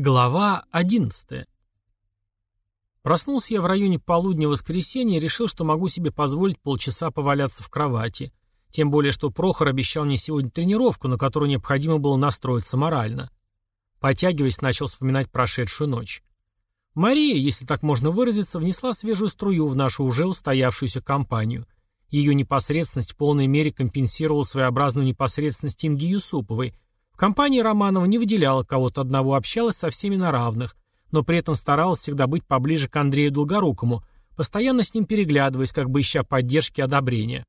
Глава 11. Проснулся я в районе полудня воскресенья и решил, что могу себе позволить полчаса поваляться в кровати. Тем более, что Прохор обещал мне сегодня тренировку, на которую необходимо было настроиться морально. Потягиваясь, начал вспоминать прошедшую ночь. Мария, если так можно выразиться, внесла свежую струю в нашу уже устоявшуюся компанию. Ее непосредственность в полной мере компенсировала своеобразную непосредственность Инги Юсуповой – Компания Романова не выделяла кого-то одного, общалась со всеми на равных, но при этом старалась всегда быть поближе к Андрею Долгорукому, постоянно с ним переглядываясь, как бы ища поддержки и одобрения.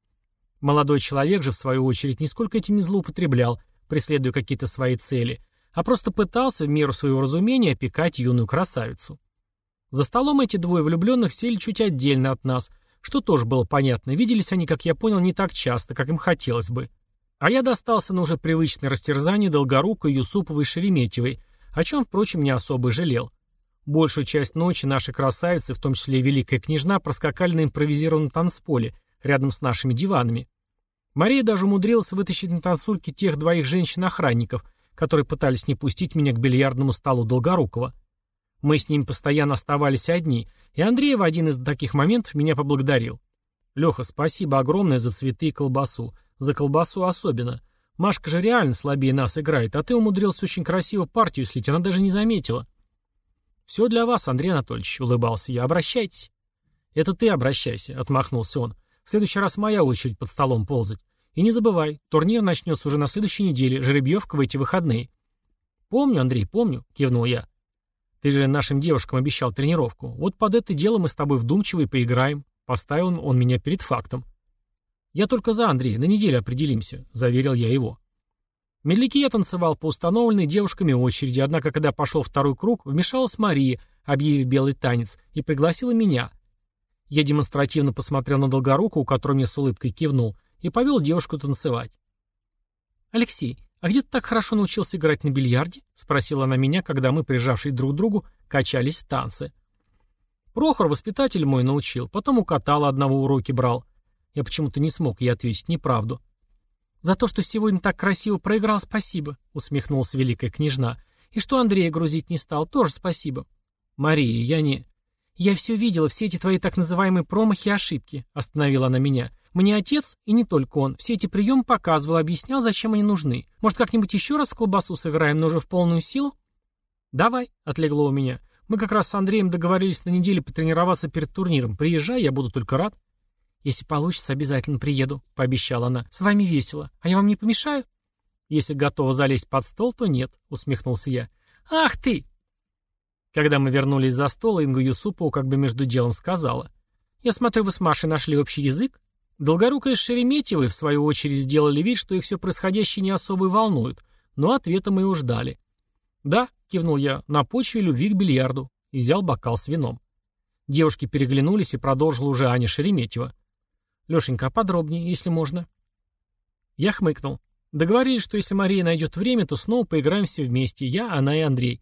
Молодой человек же, в свою очередь, нисколько этим не злоупотреблял, преследуя какие-то свои цели, а просто пытался, в меру своего разумения, опекать юную красавицу. За столом эти двое влюбленных сели чуть отдельно от нас, что тоже было понятно, виделись они, как я понял, не так часто, как им хотелось бы. А я достался на уже привычное растерзание Долгорука, Юсуповой и Шереметьевой, о чем, впрочем, не особо жалел. Большую часть ночи наши красавицы, в том числе и Великая Княжна, проскакали на импровизированном танцполе, рядом с нашими диванами. Мария даже умудрилась вытащить на танцульке тех двоих женщин-охранников, которые пытались не пустить меня к бильярдному столу Долгорукова. Мы с ним постоянно оставались одни, и Андрей в один из таких моментов меня поблагодарил. «Леха, спасибо огромное за цветы и колбасу. За колбасу особенно. Машка же реально слабее нас играет, а ты умудрился очень красиво партию слить, она даже не заметила. «Все для вас, Андрей Анатольевич», — улыбался я. «Обращайтесь». «Это ты обращайся», — отмахнулся он. «В следующий раз моя очередь под столом ползать. И не забывай, турнир начнется уже на следующей неделе, жеребьевка в эти выходные». «Помню, Андрей, помню», — кивнул я. «Ты же нашим девушкам обещал тренировку. Вот под это дело мы с тобой вдумчиво и поиграем». Поставил он меня перед фактом. «Я только за, Андрей, на неделю определимся», — заверил я его. Медляки я танцевал по установленной девушками очереди, однако, когда пошел второй круг, вмешалась Мария, объявив белый танец, и пригласила меня. Я демонстративно посмотрел на Долгоруку, у которого мне с улыбкой кивнул, и повел девушку танцевать. «Алексей, а где ты так хорошо научился играть на бильярде?» — спросила она меня, когда мы, прижавшись друг к другу, качались в танце. Прохор, воспитатель мой, научил, потом у Катала одного уроки брал. Я почему-то не смог ей ответить неправду. «За то, что сегодня так красиво проиграл, спасибо», — усмехнулась великая княжна. «И что Андрея грузить не стал, тоже спасибо». «Мария, я не...» «Я все видела, все эти твои так называемые промахи и ошибки», — остановила она меня. «Мне отец, и не только он, все эти приемы показывал, объяснял, зачем они нужны. Может, как-нибудь еще раз в колбасу сыграем, но уже в полную силу?» «Давай», — отлегло у меня. «Мы как раз с Андреем договорились на неделе потренироваться перед турниром. Приезжай, я буду только рад». «Если получится, обязательно приеду», — пообещала она. «С вами весело. А я вам не помешаю?» «Если готова залезть под стол, то нет», — усмехнулся я. «Ах ты!» Когда мы вернулись за стол, Инга Юсупова как бы между делом сказала. «Я смотрю, вы с Машей нашли общий язык?» Долгорукая с Шереметьевой, в свою очередь, сделали вид, что их все происходящее не особо и волнует, но ответа мы его ждали. «Да», — кивнул я, — «на почве любви к бильярду», и взял бокал с вином. Девушки переглянулись, и продолжила уже Аня Шереметьева. Лешенька, а подробнее, если можно. Я хмыкнул. Договорились, что если Мария найдет время, то снова поиграем все вместе, я, она и Андрей.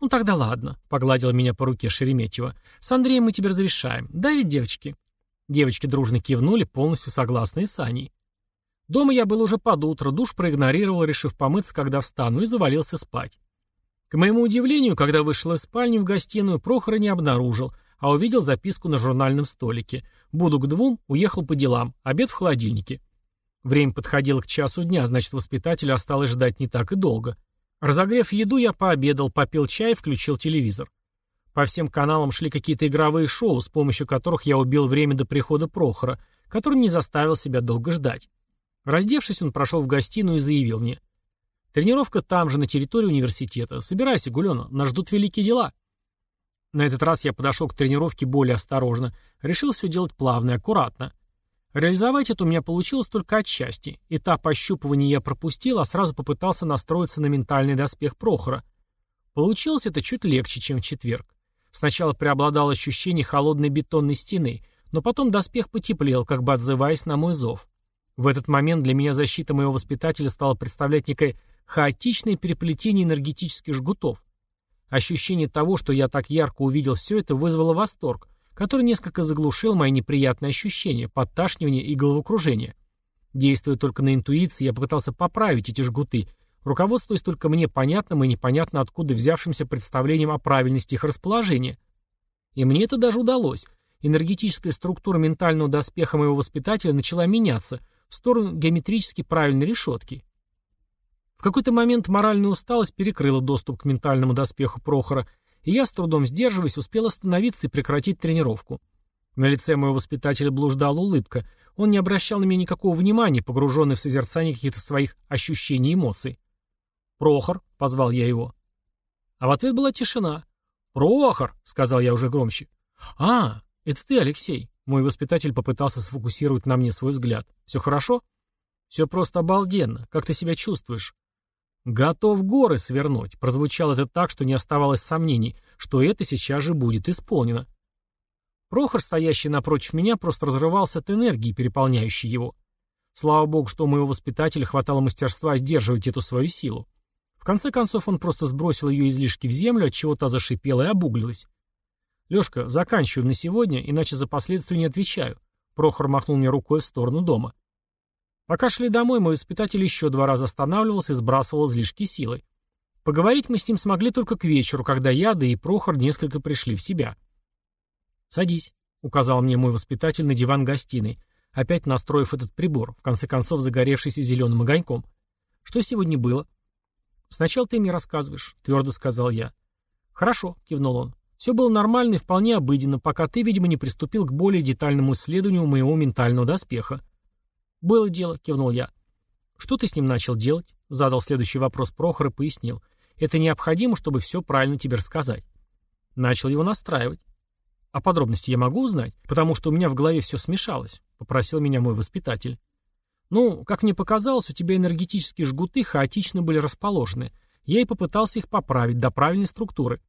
«Ну тогда ладно», — погладила меня по руке Шереметьева. «С Андреем мы тебе разрешаем. Да ведь, девочки?» Девочки дружно кивнули, полностью согласные с Аней. Дома я был уже под утро, душ проигнорировал, решив помыться, когда встану, и завалился спать. К моему удивлению, когда вышел из спальни в гостиную, Прохора не обнаружил, а увидел записку на журнальном столике. «Буду к двум, уехал по делам, обед в холодильнике». Время подходило к часу дня, значит, воспитателю осталось ждать не так и долго. Разогрев еду, я пообедал, попил чай и включил телевизор. По всем каналам шли какие-то игровые шоу, с помощью которых я убил время до прихода Прохора, который не заставил себя долго ждать. Раздевшись, он прошел в гостиную и заявил мне. «Тренировка там же, на территории университета. Собирайся, Гулена, нас ждут великие дела». На этот раз я подошел к тренировке более осторожно, решил все делать плавно и аккуратно. Реализовать это у меня получилось только отчасти. Этап ощупывания я пропустил, а сразу попытался настроиться на ментальный доспех Прохора. Получилось это чуть легче, чем в четверг. Сначала преобладало ощущение холодной бетонной стены, но потом доспех потеплел, как бы отзываясь на мой зов. В этот момент для меня защита моего воспитателя стала представлять некое хаотичное переплетение энергетических жгутов. Ощущение того, что я так ярко увидел все это, вызвало восторг, который несколько заглушил мои неприятные ощущения, подташнивание и головокружение. Действуя только на интуиции, я попытался поправить эти жгуты, руководствуясь только мне понятным и непонятно откуда взявшимся представлением о правильности их расположения. И мне это даже удалось. Энергетическая структура ментального доспеха моего воспитателя начала меняться в сторону геометрически правильной решетки. В какой-то момент моральная усталость перекрыла доступ к ментальному доспеху Прохора, и я, с трудом сдерживаясь, успел остановиться и прекратить тренировку. На лице моего воспитателя блуждала улыбка. Он не обращал на меня никакого внимания, погруженный в созерцание каких-то своих ощущений и эмоций. «Прохор», — позвал я его. А в ответ была тишина. «Прохор», — сказал я уже громче. «А, это ты, Алексей». Мой воспитатель попытался сфокусировать на мне свой взгляд. «Все хорошо?» «Все просто обалденно. Как ты себя чувствуешь?» «Готов горы свернуть», — прозвучало это так, что не оставалось сомнений, что это сейчас же будет исполнено. Прохор, стоящий напротив меня, просто разрывался от энергии, переполняющей его. Слава богу, что у моего воспитателя хватало мастерства сдерживать эту свою силу. В конце концов, он просто сбросил ее излишки в землю, от чего та зашипела и обуглилась. «Лешка, заканчиваем на сегодня, иначе за последствия не отвечаю». Прохор махнул мне рукой в сторону дома. Пока шли домой, мой воспитатель еще два раза останавливался и сбрасывал излишки силы. Поговорить мы с ним смогли только к вечеру, когда я, да и Прохор несколько пришли в себя. «Садись», — указал мне мой воспитатель на диван гостиной, опять настроив этот прибор, в конце концов загоревшийся зеленым огоньком. «Что сегодня было?» «Сначала ты мне рассказываешь», — твердо сказал я. «Хорошо», — кивнул он. «Все было нормально и вполне обыденно, пока ты, видимо, не приступил к более детальному исследованию моего ментального доспеха. «Было дело», — кивнул я. «Что ты с ним начал делать?» — задал следующий вопрос Прохор и пояснил. «Это необходимо, чтобы все правильно тебе рассказать». Начал его настраивать. «А подробности я могу узнать? Потому что у меня в голове все смешалось», — попросил меня мой воспитатель. «Ну, как мне показалось, у тебя энергетические жгуты хаотично были расположены. Я и попытался их поправить до правильной структуры».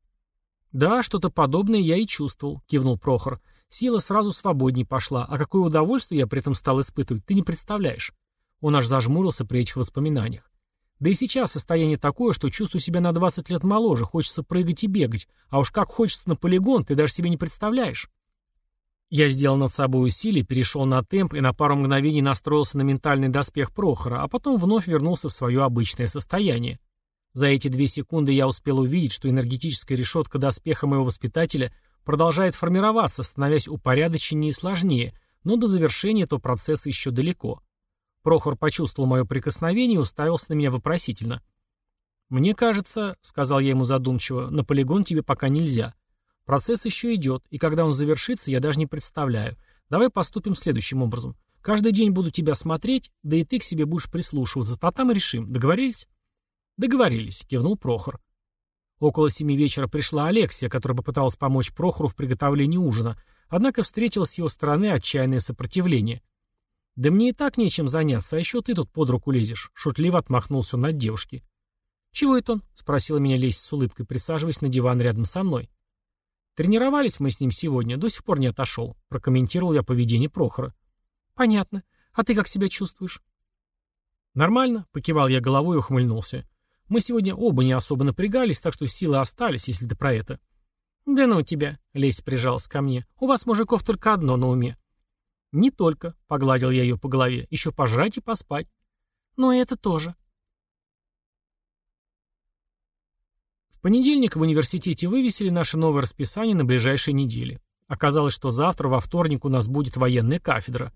«Да, что-то подобное я и чувствовал», — кивнул Прохор. Сила сразу свободней пошла, а какое удовольствие я при этом стал испытывать, ты не представляешь. Он аж зажмурился при этих воспоминаниях. Да и сейчас состояние такое, что чувствую себя на 20 лет моложе, хочется прыгать и бегать, а уж как хочется на полигон, ты даже себе не представляешь. Я сделал над собой усилие, перешел на темп и на пару мгновений настроился на ментальный доспех Прохора, а потом вновь вернулся в свое обычное состояние. За эти две секунды я успел увидеть, что энергетическая решетка доспеха моего воспитателя продолжает формироваться, становясь упорядоченнее и сложнее, но до завершения этого процесса еще далеко. Прохор почувствовал мое прикосновение и уставился на меня вопросительно. «Мне кажется, — сказал я ему задумчиво, — на полигон тебе пока нельзя. Процесс еще идет, и когда он завершится, я даже не представляю. Давай поступим следующим образом. Каждый день буду тебя смотреть, да и ты к себе будешь прислушиваться, а там и решим. Договорились?» «Договорились», — кивнул Прохор. Около семи вечера пришла Алексия, которая попыталась помочь Прохору в приготовлении ужина, однако встретила с его стороны отчаянное сопротивление. «Да мне и так нечем заняться, а еще ты тут под руку лезешь», — шутливо отмахнулся он от девушки. «Чего это он?» — спросила меня Леся с улыбкой, присаживаясь на диван рядом со мной. «Тренировались мы с ним сегодня, до сих пор не отошел», — прокомментировал я поведение Прохора. «Понятно. А ты как себя чувствуешь?» «Нормально», — покивал я головой и ухмыльнулся. Мы сегодня оба не особо напрягались, так что силы остались, если ты про это. Да ну тебя, Лесь прижалась ко мне. У вас, мужиков, только одно на уме. Не только, погладил я ее по голове, еще пожрать и поспать. Но это тоже. В понедельник в университете вывесили наше новое расписание на ближайшие недели. Оказалось, что завтра, во вторник, у нас будет военная кафедра.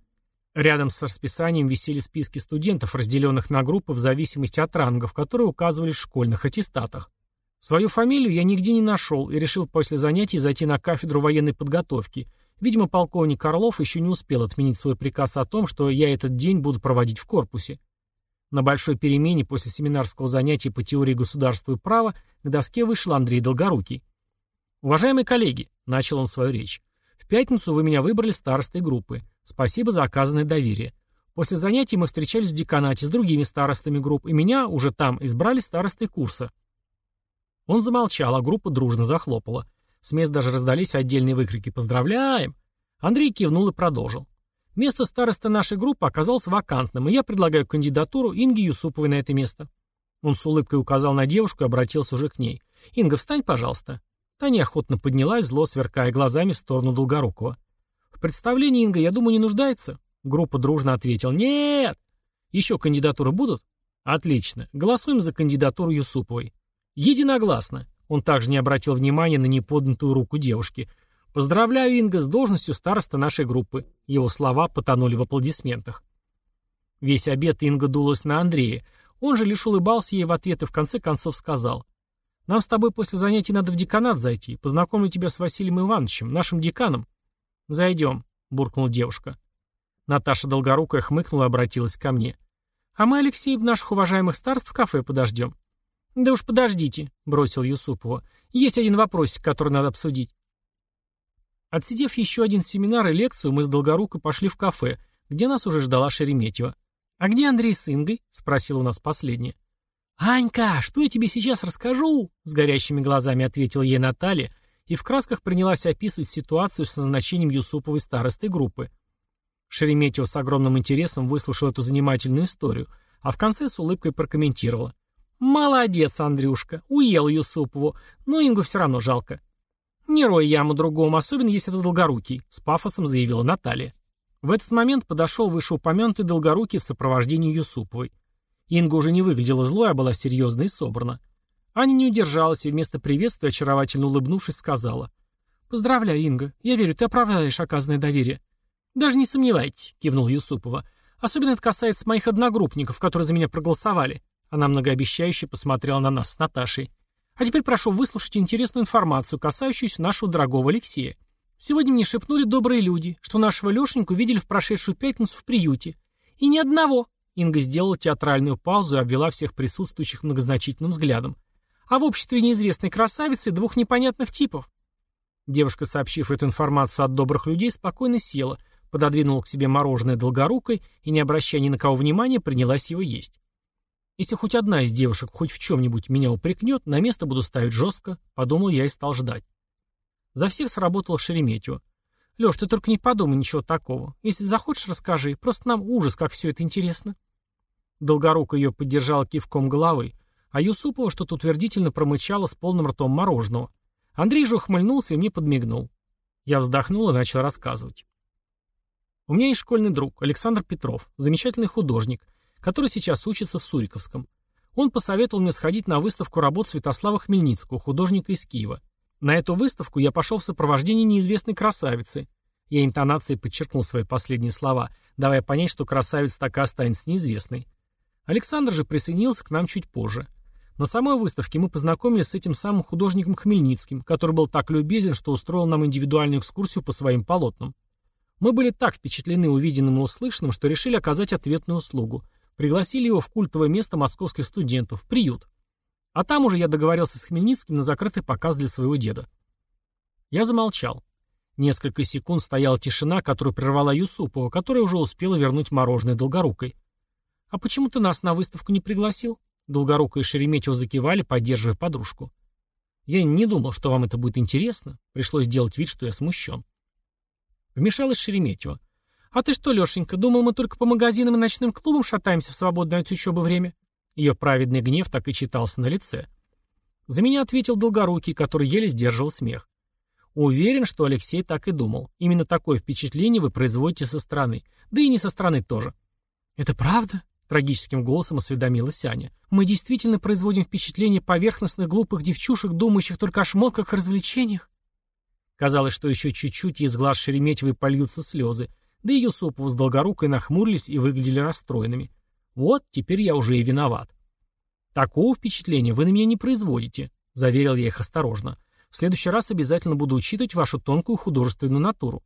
Рядом с расписанием висели списки студентов, разделенных на группы в зависимости от рангов, которые указывались в школьных аттестатах. Свою фамилию я нигде не нашел и решил после занятий зайти на кафедру военной подготовки. Видимо, полковник Орлов еще не успел отменить свой приказ о том, что я этот день буду проводить в корпусе. На большой перемене после семинарского занятия по теории государства и права к доске вышел Андрей Долгорукий. «Уважаемые коллеги», — начал он свою речь, — «в пятницу вы меня выбрали старостой группы. Спасибо за оказанное доверие. После занятий мы встречались в деканате с другими старостами групп, и меня уже там избрали старостой курса. Он замолчал, а группа дружно захлопала. С мест даже раздались отдельные выкрики «Поздравляем!». Андрей кивнул и продолжил. Место старосты нашей группы оказалось вакантным, и я предлагаю кандидатуру Инги Юсуповой на это место. Он с улыбкой указал на девушку и обратился уже к ней. «Инга, встань, пожалуйста». Та неохотно поднялась, зло сверкая глазами в сторону Долгорукова представлении Инга, я думаю, не нуждается?» Группа дружно ответила «Нет!» «Еще кандидатуры будут?» Отлично. Голосуем за кандидатуру Юсуповой. Единогласно. Он также не обратил внимания на неподнятую руку девушки. Поздравляю, Инга, с должностью староста нашей группы. Его слова потонули в аплодисментах. Весь обед Инга дулась на Андрея. Он же лишь улыбался ей в ответ и в конце концов сказал. «Нам с тобой после занятий надо в деканат зайти. Познакомлю тебя с Василием Ивановичем, нашим деканом». «Зайдем», — буркнула девушка. Наташа Долгорукая хмыкнула и обратилась ко мне. «А мы, Алексей, наших уважаемых старств в кафе подождем». «Да уж подождите», — бросил Юсупова. «Есть один вопросик, который надо обсудить». Отсидев еще один семинар и лекцию, мы с Долгорукой пошли в кафе, где нас уже ждала Шереметьева. «А где Андрей с Ингой?» — спросил у нас последняя. «Анька, что я тебе сейчас расскажу?» — с горящими глазами ответила ей Наталья и в красках принялась описывать ситуацию с назначением Юсуповой старостой группы. Шереметьева с огромным интересом выслушал эту занимательную историю, а в конце с улыбкой прокомментировала. «Молодец, Андрюшка, уел Юсупову, но Ингу все равно жалко». «Не рой яму другому, особенно если это долгорукий», — с пафосом заявила Наталья. В этот момент подошел вышеупомянутый долгорукий в сопровождении Юсуповой. Инга уже не выглядела злой, а была серьезна и собрана. Аня не удержалась и вместо приветствия, очаровательно улыбнувшись, сказала. «Поздравляю, Инга. Я верю, ты оправдаешь оказанное доверие». «Даже не сомневайтесь», — кивнул Юсупова. «Особенно это касается моих одногруппников, которые за меня проголосовали». Она многообещающе посмотрела на нас с Наташей. «А теперь прошу выслушать интересную информацию, касающуюся нашего дорогого Алексея. Сегодня мне шепнули добрые люди, что нашего Лешеньку видели в прошедшую пятницу в приюте. И ни одного». Инга сделала театральную паузу и обвела всех присутствующих многозначительным взглядом. «А в обществе неизвестной красавицы двух непонятных типов». Девушка, сообщив эту информацию от добрых людей, спокойно села — пододвинула к себе мороженое долгорукой и, не обращая ни на кого внимания, принялась его есть. Если хоть одна из девушек хоть в чем-нибудь меня упрекнет, на место буду ставить жестко, подумал я и стал ждать. За всех сработала Шереметьево. Леш, ты только не подумай ничего такого. Если захочешь, расскажи. Просто нам ужас, как все это интересно. Долгорука ее поддержала кивком головы, а Юсупова что-то утвердительно промычала с полным ртом мороженого. Андрей же ухмыльнулся и мне подмигнул. Я вздохнул и начал рассказывать. У меня есть школьный друг, Александр Петров, замечательный художник, который сейчас учится в Суриковском. Он посоветовал мне сходить на выставку работ Святослава Хмельницкого, художника из Киева. На эту выставку я пошел в сопровождении неизвестной красавицы. Я интонацией подчеркнул свои последние слова, давая понять, что красавица так и останется неизвестной. Александр же присоединился к нам чуть позже. На самой выставке мы познакомились с этим самым художником Хмельницким, который был так любезен, что устроил нам индивидуальную экскурсию по своим полотнам. Мы были так впечатлены увиденным и услышанным, что решили оказать ответную услугу. Пригласили его в культовое место московских студентов, приют. А там уже я договорился с Хмельницким на закрытый показ для своего деда. Я замолчал. Несколько секунд стояла тишина, которую прервала Юсупова, которая уже успела вернуть мороженое Долгорукой. «А почему ты нас на выставку не пригласил?» Долгорукая и Шереметьево закивали, поддерживая подружку. «Я не думал, что вам это будет интересно. Пришлось сделать вид, что я смущен». Вмешалась Шереметьева. «А ты что, Лешенька, думал, мы только по магазинам и ночным клубам шатаемся в свободное от учебы время?» Ее праведный гнев так и читался на лице. За меня ответил Долгорукий, который еле сдерживал смех. Уверен, что Алексей так и думал. Именно такое впечатление вы производите со стороны. Да и не со стороны тоже. «Это правда?» — трагическим голосом осведомилась Аня. «Мы действительно производим впечатление поверхностных глупых девчушек, думающих только о шмотках и развлечениях?» Казалось, что еще чуть-чуть и из глаз Шереметьевой польются слезы, да и Юсупов с Долгорукой нахмурились и выглядели расстроенными. Вот, теперь я уже и виноват. «Такого впечатления вы на меня не производите», — заверил я их осторожно. «В следующий раз обязательно буду учитывать вашу тонкую художественную натуру».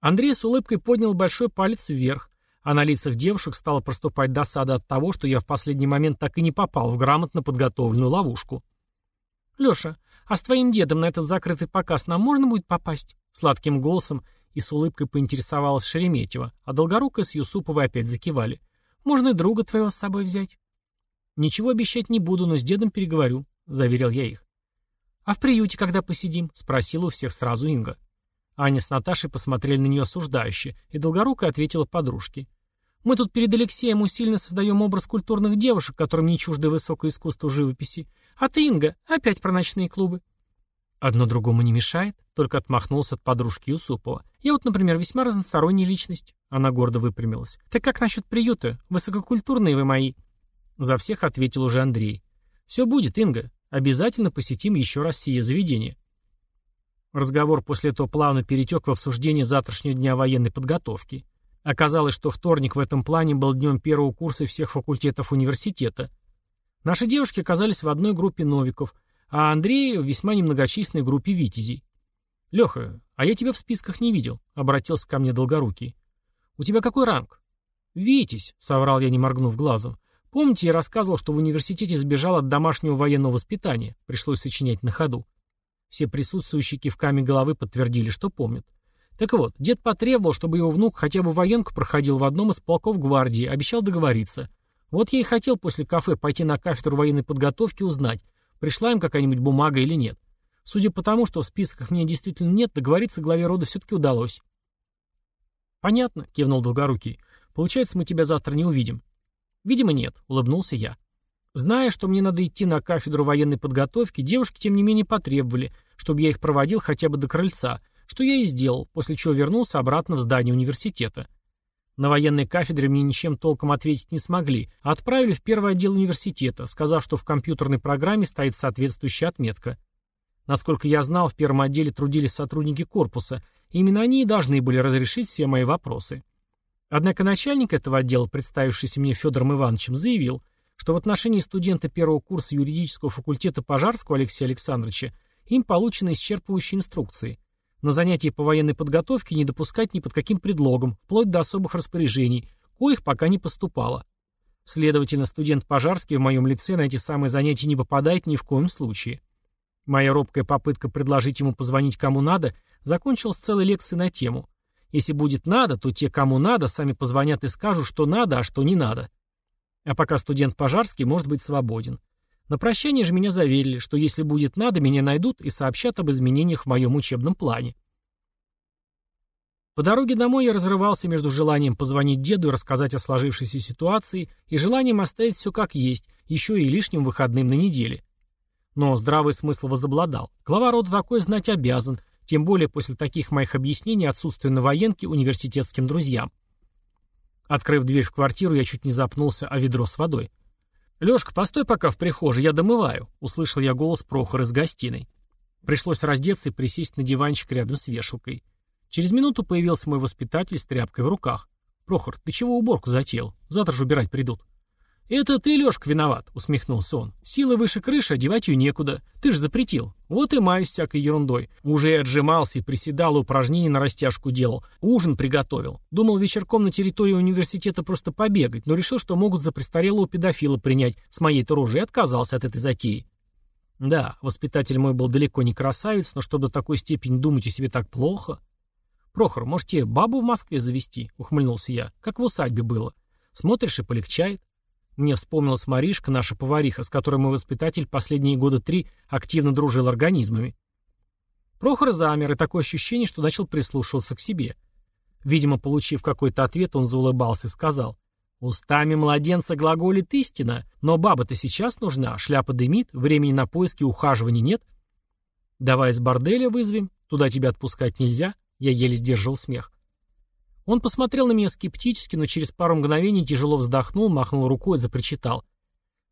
Андрей с улыбкой поднял большой палец вверх, а на лицах девушек стала проступать досада от того, что я в последний момент так и не попал в грамотно подготовленную ловушку. «Леша, а с твоим дедом на этот закрытый показ нам можно будет попасть?» Сладким голосом и с улыбкой поинтересовалась Шереметьева, а Долгорукая с Юсуповой опять закивали. «Можно и друга твоего с собой взять». «Ничего обещать не буду, но с дедом переговорю», — заверил я их. «А в приюте когда посидим?» — спросила у всех сразу Инга. Аня с Наташей посмотрели на нее осуждающе, и Долгорукая ответила подружке. «Мы тут перед Алексеем усиленно создаем образ культурных девушек, которым не чуждо высокое искусство живописи. А ты, Инга, опять про ночные клубы. Одно другому не мешает, только отмахнулся от подружки Юсупова. Я вот, например, весьма разносторонняя личность. Она гордо выпрямилась. Так как насчет приюта? Высококультурные вы мои. За всех ответил уже Андрей. Все будет, Инга. Обязательно посетим еще раз сие заведение. Разговор после этого плавно перетек в обсуждение завтрашнего дня военной подготовки. Оказалось, что вторник в этом плане был днем первого курса всех факультетов университета. Наши девушки оказались в одной группе новиков, а Андрей в весьма немногочисленной группе витязей. «Леха, а я тебя в списках не видел», — обратился ко мне Долгорукий. «У тебя какой ранг?» «Витязь», — соврал я, не моргнув глазом. «Помните, я рассказывал, что в университете сбежал от домашнего военного воспитания?» Пришлось сочинять на ходу. Все присутствующие кивками головы подтвердили, что помнят. Так вот, дед потребовал, чтобы его внук хотя бы военку проходил в одном из полков гвардии, обещал договориться. Вот я и хотел после кафе пойти на кафедру военной подготовки узнать, пришла им какая-нибудь бумага или нет. Судя по тому, что в списках меня действительно нет, договориться главе рода все-таки удалось. «Понятно», — кивнул Долгорукий. «Получается, мы тебя завтра не увидим». «Видимо, нет», — улыбнулся я. Зная, что мне надо идти на кафедру военной подготовки, девушки, тем не менее, потребовали, чтобы я их проводил хотя бы до крыльца, что я и сделал, после чего вернулся обратно в здание университета. На военной кафедре мне ничем толком ответить не смогли, а отправили в первый отдел университета, сказав, что в компьютерной программе стоит соответствующая отметка. Насколько я знал, в первом отделе трудились сотрудники корпуса, и именно они и должны были разрешить все мои вопросы. Однако начальник этого отдела, представившийся мне Федором Ивановичем, заявил, что в отношении студента первого курса юридического факультета Пожарского Алексея Александровича им получены исчерпывающие инструкции. На занятия по военной подготовке не допускать ни под каким предлогом, вплоть до особых распоряжений, коих пока не поступало. Следовательно, студент Пожарский в моем лице на эти самые занятия не попадает ни в коем случае. Моя робкая попытка предложить ему позвонить кому надо закончилась целой лекцией на тему. Если будет надо, то те, кому надо, сами позвонят и скажут, что надо, а что не надо. А пока студент Пожарский может быть свободен. На прощание же меня заверили, что если будет надо, меня найдут и сообщат об изменениях в моем учебном плане. По дороге домой я разрывался между желанием позвонить деду и рассказать о сложившейся ситуации и желанием оставить все как есть, еще и лишним выходным на неделе. Но здравый смысл возобладал. Глава рода такое знать обязан, тем более после таких моих объяснений отсутствия на военке университетским друзьям. Открыв дверь в квартиру, я чуть не запнулся о ведро с водой. «Лёшка, постой пока в прихожей, я домываю», — услышал я голос Прохора из гостиной. Пришлось раздеться и присесть на диванчик рядом с вешалкой. Через минуту появился мой воспитатель с тряпкой в руках. «Прохор, ты чего уборку затеял? Завтра же убирать придут». «Это ты, Лёшка, виноват», — усмехнулся он. «Силы выше крыши, одевать ее некуда. Ты же запретил. Вот и маюсь всякой ерундой. Уже и отжимался, и приседал, и упражнения на растяжку делал. Ужин приготовил. Думал вечерком на территории университета просто побегать, но решил, что могут за престарелого педофила принять с моей-то рожи, и отказался от этой затеи». Да, воспитатель мой был далеко не красавец, но что до такой степени думать о себе так плохо... «Прохор, может, тебе бабу в Москве завести?» — ухмыльнулся я. «Как в усадьбе было. Смотришь и полегчает». Мне вспомнилась Маришка, наша повариха, с которой мой воспитатель последние года три активно дружил организмами. Прохор замер, и такое ощущение, что начал прислушиваться к себе. Видимо, получив какой-то ответ, он заулыбался и сказал. «Устами младенца глаголит истина, но баба-то сейчас нужна, шляпа дымит, времени на поиски ухаживания нет». «Давай из борделя вызовем, туда тебя отпускать нельзя», я еле сдерживал смех. Он посмотрел на меня скептически, но через пару мгновений тяжело вздохнул, махнул рукой и запричитал.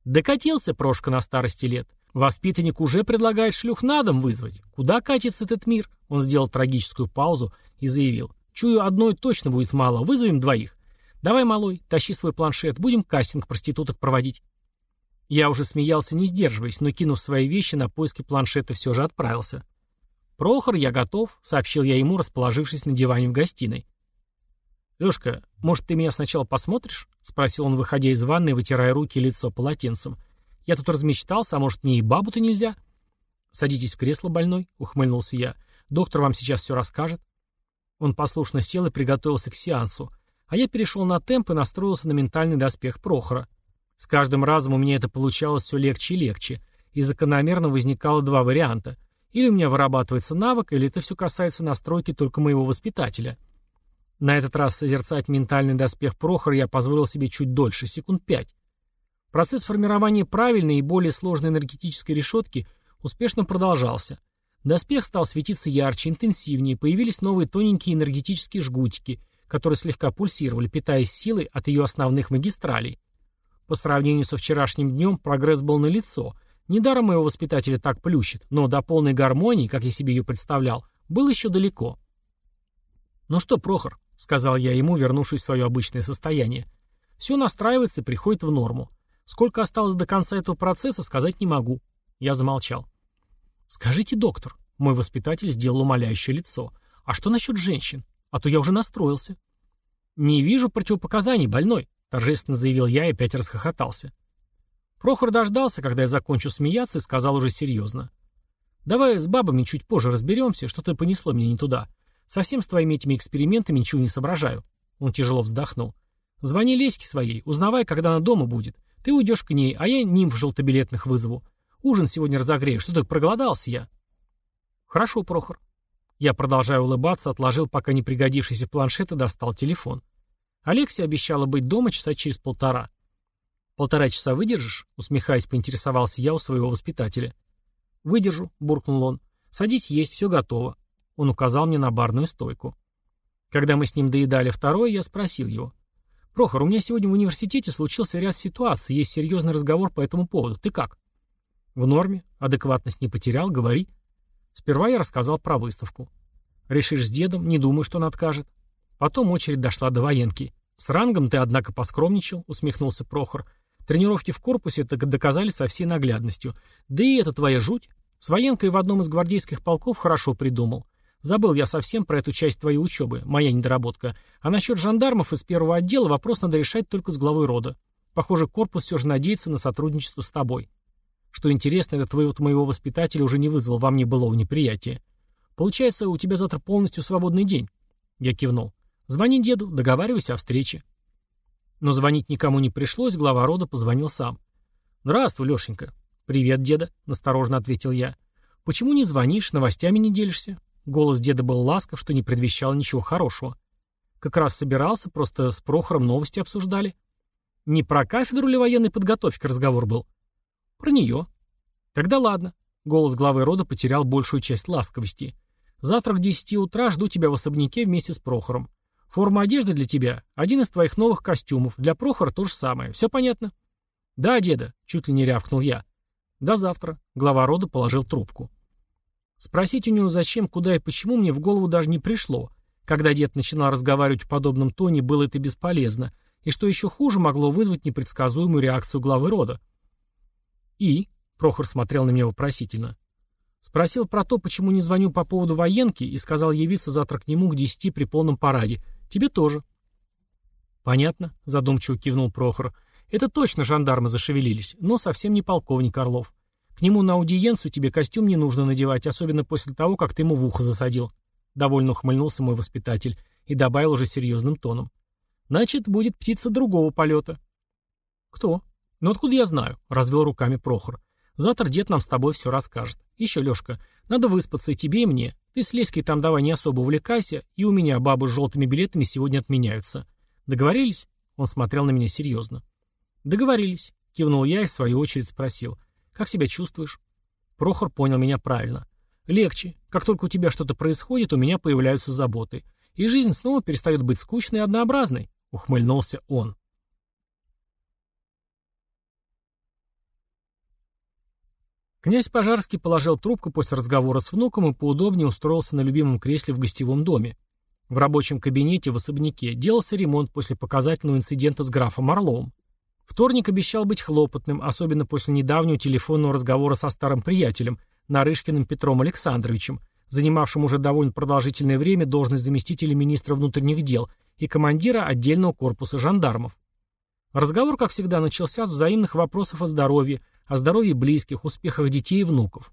Докатился Прошка на старости лет. Воспитанник уже предлагает шлюх на дом вызвать. Куда катится этот мир? Он сделал трагическую паузу и заявил. Чую, одной точно будет мало, вызовем двоих. Давай, малой, тащи свой планшет, будем кастинг проституток проводить. Я уже смеялся, не сдерживаясь, но, кинув свои вещи, на поиски планшета все же отправился. «Прохор, я готов», — сообщил я ему, расположившись на диване в гостиной. «Лёшка, может, ты меня сначала посмотришь?» — спросил он, выходя из ванной, вытирая руки и лицо полотенцем. «Я тут размечтался, а может, мне и бабу-то нельзя?» «Садитесь в кресло, больной», — ухмыльнулся я. «Доктор вам сейчас все расскажет». Он послушно сел и приготовился к сеансу, а я перешел на темп и настроился на ментальный доспех Прохора. С каждым разом у меня это получалось все легче и легче, и закономерно возникало два варианта. Или у меня вырабатывается навык, или это все касается настройки только моего воспитателя. На этот раз созерцать ментальный доспех Прохора я позволил себе чуть дольше, секунд пять. Процесс формирования правильной и более сложной энергетической решетки успешно продолжался. Доспех стал светиться ярче, интенсивнее, появились новые тоненькие энергетические жгутики, которые слегка пульсировали, питаясь силой от ее основных магистралей. По сравнению со вчерашним днем прогресс был налицо. Недаром моего воспитателя так плющит, но до полной гармонии, как я себе ее представлял, было еще далеко. «Ну что, Прохор», — сказал я ему, вернувшись в свое обычное состояние, — «все настраивается и приходит в норму. Сколько осталось до конца этого процесса, сказать не могу». Я замолчал. «Скажите, доктор», — мой воспитатель сделал умоляющее лицо, — «а что насчет женщин? А то я уже настроился». «Не вижу противопоказаний, больной», — торжественно заявил я и опять расхохотался. Прохор дождался, когда я закончу смеяться, и сказал уже серьезно. «Давай с бабами чуть позже разберемся, что-то понесло меня не туда. Совсем с твоими этими экспериментами ничего не соображаю». Он тяжело вздохнул. «Звони Леське своей, узнавай, когда она дома будет. Ты уйдешь к ней, а я нимф желтобилетных вызову. Ужин сегодня разогрею, что-то проголодался я». «Хорошо, Прохор». Я, продолжая улыбаться, отложил пока не пригодившийся планшет и достал телефон. Алексия обещала быть дома часа через полтора. «Полтора часа выдержишь?» — усмехаясь, поинтересовался я у своего воспитателя. «Выдержу», — буркнул он. «Садись есть, все готово». Он указал мне на барную стойку. Когда мы с ним доедали второе, я спросил его. «Прохор, у меня сегодня в университете случился ряд ситуаций, есть серьезный разговор по этому поводу. Ты как?» «В норме. Адекватность не потерял, говори». Сперва я рассказал про выставку. «Решишь с дедом, не думаю, что он откажет». Потом очередь дошла до военки. «С рангом ты, однако, поскромничал», — усмехнулся Прохор. «Тренировки в корпусе так доказали со всей наглядностью. Да и это твоя жуть. С военкой в одном из гвардейских полков хорошо придумал. Забыл я совсем про эту часть твоей учебы, моя недоработка. А насчет жандармов из первого отдела вопрос надо решать только с главой рода. Похоже, корпус все же надеется на сотрудничество с тобой. Что интересно, это твоего моего воспитателя уже не вызвал во мне былого неприятия. Получается, у тебя завтра полностью свободный день. Я кивнул. Звони деду, договаривайся о встрече. Но звонить никому не пришлось, глава рода позвонил сам. «Здравствуй, Лешенька». «Привет, деда», — насторожно ответил я. «Почему не звонишь, новостями не делишься?» Голос деда был ласков, что не предвещало ничего хорошего. Как раз собирался, просто с Прохором новости обсуждали. Не про кафедру ли военной подготовки разговор был? Про нее. Тогда ладно. Голос главы рода потерял большую часть ласковости. Завтра к десяти утра жду тебя в особняке вместе с Прохором. Форма одежды для тебя — один из твоих новых костюмов. Для Прохора то же самое. Все понятно? Да, деда, чуть ли не рявкнул я. До завтра. Глава рода положил трубку. Спросить у него зачем, куда и почему мне в голову даже не пришло. Когда дед начинал разговаривать в подобном тоне, было это бесполезно. И что еще хуже, могло вызвать непредсказуемую реакцию главы рода. «И?» — Прохор смотрел на меня вопросительно. Спросил про то, почему не звоню по поводу военки, и сказал явиться завтра к нему к десяти при полном параде. Тебе тоже. Понятно, задумчиво кивнул Прохор. Это точно жандармы зашевелились, но совсем не полковник Орлов. К нему на аудиенцию тебе костюм не нужно надевать, особенно после того, как ты ему в ухо засадил. Довольно ухмыльнулся мой воспитатель и добавил уже серьезным тоном. Значит, будет птица другого полета. Кто? «Ну откуда я знаю?» — развел руками Прохор. «Завтра дед нам с тобой все расскажет. Еще, Лешка, надо выспаться и тебе, и мне. Ты с Леськой там давай не особо увлекайся, и у меня бабы с желтыми билетами сегодня отменяются. Договорились?» Он смотрел на меня серьезно. «Договорились», — кивнул я и в свою очередь спросил. «Как себя чувствуешь?» Прохор понял меня правильно. «Легче. Как только у тебя что-то происходит, у меня появляются заботы. И жизнь снова перестает быть скучной и однообразной», — ухмыльнулся он. Князь Пожарский положил трубку после разговора с внуком и поудобнее устроился на любимом кресле в гостевом доме. В рабочем кабинете в особняке делался ремонт после показательного инцидента с графом Орловым. Вторник обещал быть хлопотным, особенно после недавнего телефонного разговора со старым приятелем, Нарышкиным Петром Александровичем, занимавшим уже довольно продолжительное время должность заместителя министра внутренних дел и командира отдельного корпуса жандармов. Разговор, как всегда, начался с взаимных вопросов о здоровье, о здоровье близких, успехах детей и внуков.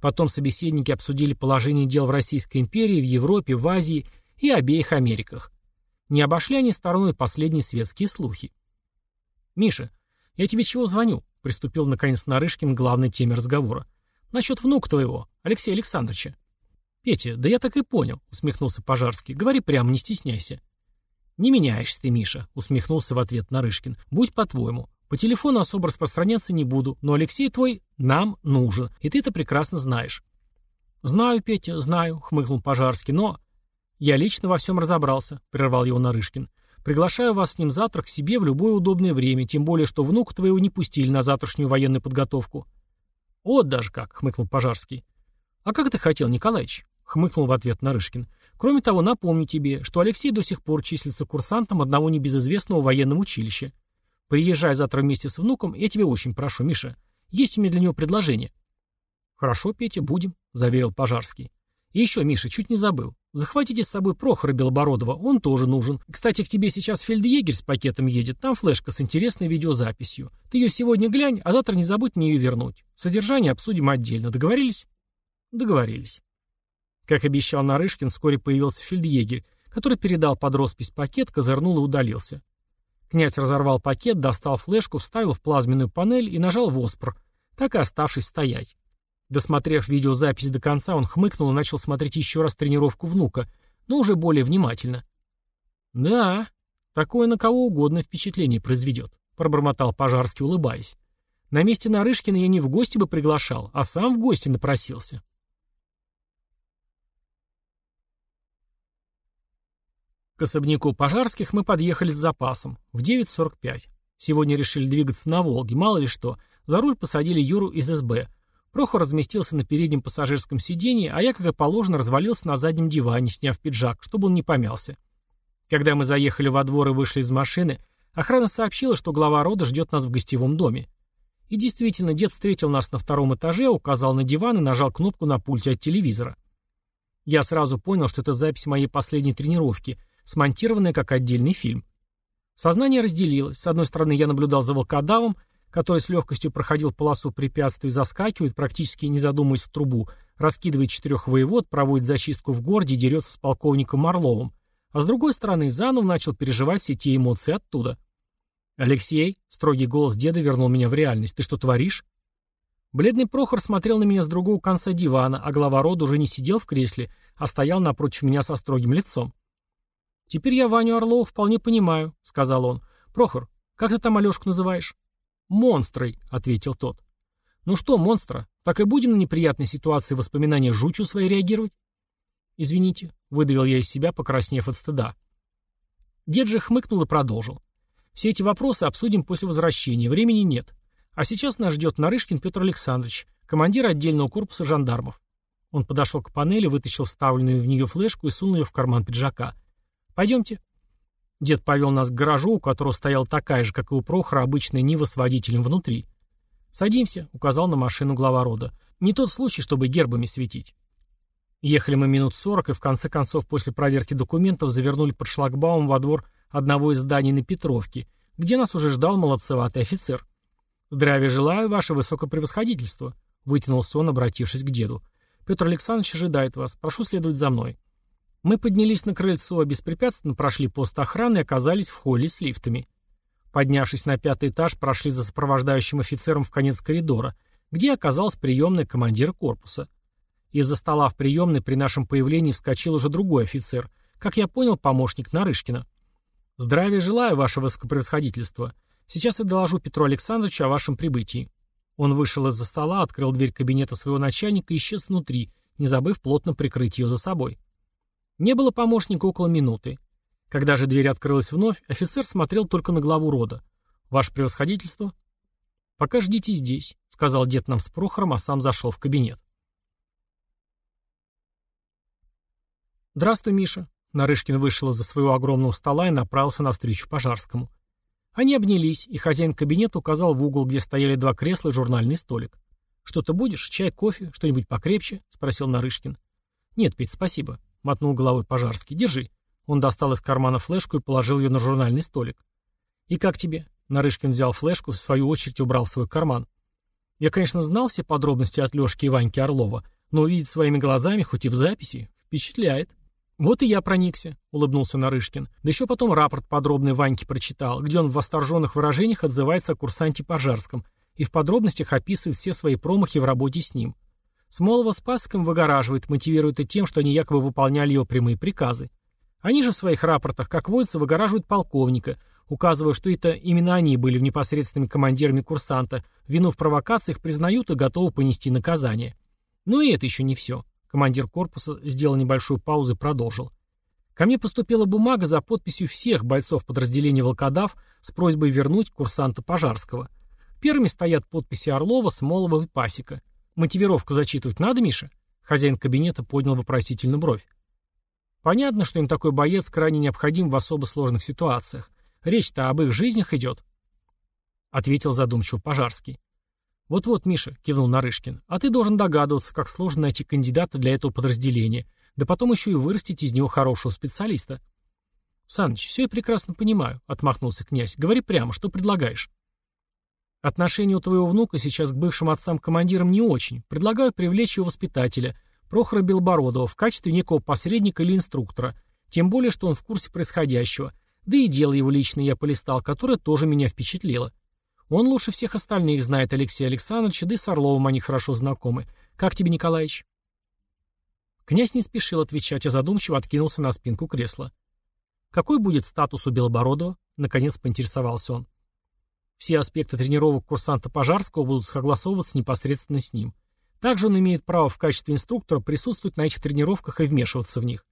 Потом собеседники обсудили положение дел в Российской империи, в Европе, в Азии и обеих Америках. Не обошли они стороной последние светские слухи. «Миша, я тебе чего звоню?» — приступил наконец Нарышкин к главной теме разговора. «Насчет внука твоего, Алексея Александровича». «Петя, да я так и понял», — усмехнулся Пожарский. «Говори прямо, не стесняйся». «Не меняешься ты, Миша», — усмехнулся в ответ Нарышкин. «Будь по-твоему. По телефону особо распространяться не буду, но Алексей твой нам нужен, и ты это прекрасно знаешь». «Знаю, Петя, знаю», — хмыкнул Пожарский, — «но...» «Я лично во всем разобрался», — прервал его Нарышкин. Приглашаю вас с ним завтра к себе в любое удобное время, тем более, что внука твоего не пустили на завтрашнюю военную подготовку». «Вот даже как», — хмыкнул Пожарский. «А как ты хотел, Николаевич?» — хмыкнул в ответ Нарышкин. «Кроме того, напомню тебе, что Алексей до сих пор числится курсантом одного небезызвестного военного училища. Приезжай завтра вместе с внуком, я тебя очень прошу, Миша. Есть у меня для него предложение». «Хорошо, Петя, будем», — заверил Пожарский. «И еще, Миша, чуть не забыл. Захватите с собой Прохора Белобородова, он тоже нужен. Кстати, к тебе сейчас фельдъегерь с пакетом едет, там флешка с интересной видеозаписью. Ты ее сегодня глянь, а завтра не забудь мне ее вернуть. Содержание обсудим отдельно. Договорились?» «Договорились». Как обещал Нарышкин, вскоре появился фельдъегерь, который передал под роспись пакет, козырнул и удалился. Князь разорвал пакет, достал флешку, вставил в плазменную панель и нажал воспр, так и оставшись стоять. Досмотрев видеозапись до конца, он хмыкнул и начал смотреть еще раз тренировку внука, но уже более внимательно. «Да, такое на кого угодно впечатление произведет», — пробормотал Пожарский, улыбаясь. «На месте Нарышкина я не в гости бы приглашал, а сам в гости напросился». К особняку Пожарских мы подъехали с запасом, в 9.45. Сегодня решили двигаться на Волге, мало ли что. За руль посадили Юру из СБ. Прохор разместился на переднем пассажирском сиденье, а я, как и положено, развалился на заднем диване, сняв пиджак, чтобы он не помялся. Когда мы заехали во двор и вышли из машины, охрана сообщила, что глава рода ждет нас в гостевом доме. И действительно, дед встретил нас на втором этаже, указал на диван и нажал кнопку на пульте от телевизора. Я сразу понял, что это запись моей последней тренировки, смонтированная как отдельный фильм. Сознание разделилось. С одной стороны, я наблюдал за волкодавом, который с легкостью проходил полосу препятствий, заскакивает, практически не задумываясь в трубу, раскидывает четырех воевод, проводит зачистку в городе и дерется с полковником Орловым. А с другой стороны, заново начал переживать все те эмоции оттуда. «Алексей», — строгий голос деда вернул меня в реальность, — «ты что творишь?» Бледный Прохор смотрел на меня с другого конца дивана, а глава рода уже не сидел в кресле, а стоял напротив меня со строгим лицом. «Теперь я Ваню Орлова вполне понимаю», — сказал он. «Прохор, как ты там Алешку называешь?» «Монстрой», — ответил тот. «Ну что, монстра, так и будем на неприятной ситуации воспоминания жучу своей реагировать?» «Извините», — выдавил я из себя, покраснев от стыда. Дед же хмыкнул и продолжил. «Все эти вопросы обсудим после возвращения, времени нет. А сейчас нас ждет Нарышкин Петр Александрович, командир отдельного корпуса жандармов». Он подошел к панели, вытащил вставленную в нее флешку и сунул ее в карман пиджака. «Пойдемте». Дед повел нас к гаражу, у которого стояла такая же, как и у Прохора, обычная Нива с водителем внутри. «Садимся», — указал на машину глава рода. «Не тот случай, чтобы гербами светить». Ехали мы минут сорок, и в конце концов после проверки документов завернули под шлагбаум во двор одного из зданий на Петровке, где нас уже ждал молодцеватый офицер. «Здравия желаю, ваше высокопревосходительство», — вытянулся он, обратившись к деду. «Петр Александрович ожидает вас. Прошу следовать за мной». Мы поднялись на крыльцо, беспрепятственно прошли пост охраны и оказались в холле с лифтами. Поднявшись на пятый этаж, прошли за сопровождающим офицером в конец коридора, где оказалась приемная командира корпуса. Из-за стола в приемной при нашем появлении вскочил уже другой офицер, как я понял, помощник Нарышкина. «Здравия желаю, ваше высокопревосходительство. Сейчас я доложу Петру Александровичу о вашем прибытии». Он вышел из-за стола, открыл дверь кабинета своего начальника и исчез внутри, не забыв плотно прикрыть ее за собой. Не было помощника около минуты. Когда же дверь открылась вновь, офицер смотрел только на главу рода. «Ваше превосходительство?» «Пока ждите здесь», — сказал дед нам с Прохором, а сам зашел в кабинет. «Здравствуй, Миша». Нарышкин вышел из-за своего огромного стола и направился навстречу Пожарскому. Они обнялись, и хозяин кабинета указал в угол, где стояли два кресла и журнальный столик. «Что-то будешь? Чай, кофе? Что-нибудь покрепче?» — спросил Нарышкин. «Нет, Петь, спасибо мотнул головой Пожарский. «Держи». Он достал из кармана флешку и положил ее на журнальный столик. «И как тебе?» Нарышкин взял флешку, в свою очередь убрал в свой карман. Я, конечно, знал все подробности от Лешки и Ваньки Орлова, но увидеть своими глазами, хоть и в записи, впечатляет. «Вот и я проникся», — улыбнулся Нарышкин. Да еще потом рапорт подробный Ваньке прочитал, где он в восторженных выражениях отзывается о курсанте Пожарском и в подробностях описывает все свои промахи в работе с ним. Смолова с Пасыком выгораживает, мотивирует и тем, что они якобы выполняли его прямые приказы. Они же в своих рапортах, как водится, выгораживают полковника, указывая, что это именно они были непосредственными командирами курсанта, вину в провокациях признают и готовы понести наказание. Но и это еще не все. Командир корпуса сделал небольшую паузу и продолжил. Ко мне поступила бумага за подписью всех бойцов подразделения «Волкодав» с просьбой вернуть курсанта Пожарского. Первыми стоят подписи Орлова, Смолова и Пасека. Мотивировку зачитывать надо, Миша? Хозяин кабинета поднял вопросительную бровь. Понятно, что им такой боец крайне необходим в особо сложных ситуациях. Речь-то об их жизнях идет. Ответил задумчиво Пожарский. «Вот-вот, Миша», — кивнул Нарышкин, — «а ты должен догадываться, как сложно найти кандидата для этого подразделения, да потом еще и вырастить из него хорошего специалиста». «Саныч, все я прекрасно понимаю», — отмахнулся князь. «Говори прямо, что предлагаешь?» «Отношение у твоего внука сейчас к бывшим отцам-командирам не очень. Предлагаю привлечь его воспитателя, Прохора Белбородова, в качестве некого посредника или инструктора, тем более, что он в курсе происходящего. Да и дело его личное я полистал, которое тоже меня впечатлило. Он лучше всех остальных знает Алексея Александровича, да и с Орловым они хорошо знакомы. Как тебе, Николаевич?» Князь не спешил отвечать, а задумчиво откинулся на спинку кресла. «Какой будет статус у Белобородова?» — наконец поинтересовался он. Все аспекты тренировок курсанта Пожарского будут согласовываться непосредственно с ним. Также он имеет право в качестве инструктора присутствовать на этих тренировках и вмешиваться в них.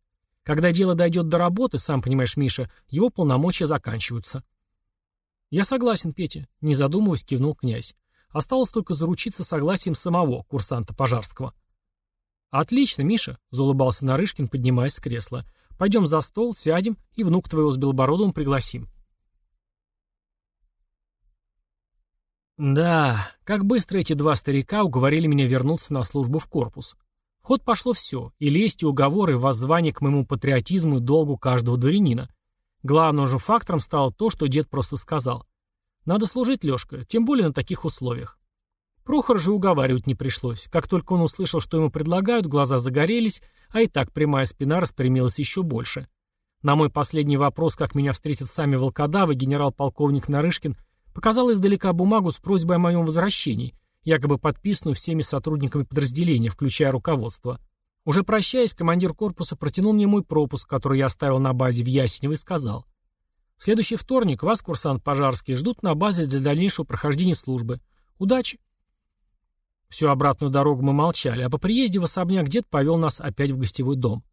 Когда дело дойдет до работы, сам понимаешь, Миша, его полномочия заканчиваются. «Я согласен, Петя», — не задумываясь, кивнул князь. Осталось только заручиться согласием самого курсанта Пожарского. «Отлично, Миша», — заулыбался Нарышкин, поднимаясь с кресла. «Пойдем за стол, сядем, и внук твоего с Белобородовым пригласим». Да, как быстро эти два старика уговорили меня вернуться на службу в корпус. В ход пошло все, и лесть, и уговоры, и воззвание к моему патриотизму и долгу каждого дворянина. Главным же фактором стало то, что дед просто сказал. «Надо служить, Лешка, тем более на таких условиях». Прохор же уговаривать не пришлось. Как только он услышал, что ему предлагают, глаза загорелись, а и так прямая спина распрямилась еще больше. На мой последний вопрос, как меня встретят сами волкодавы, генерал-полковник Нарышкин показал издалека бумагу с просьбой о моем возвращении, якобы подписанную всеми сотрудниками подразделения, включая руководство. Уже прощаясь, командир корпуса протянул мне мой пропуск, который я оставил на базе в Ясенево и сказал. В следующий вторник вас, курсант Пожарский, ждут на базе для дальнейшего прохождения службы. Удачи! Всю обратную дорогу мы молчали, а по приезде в особняк дед повел нас опять в гостевой дом.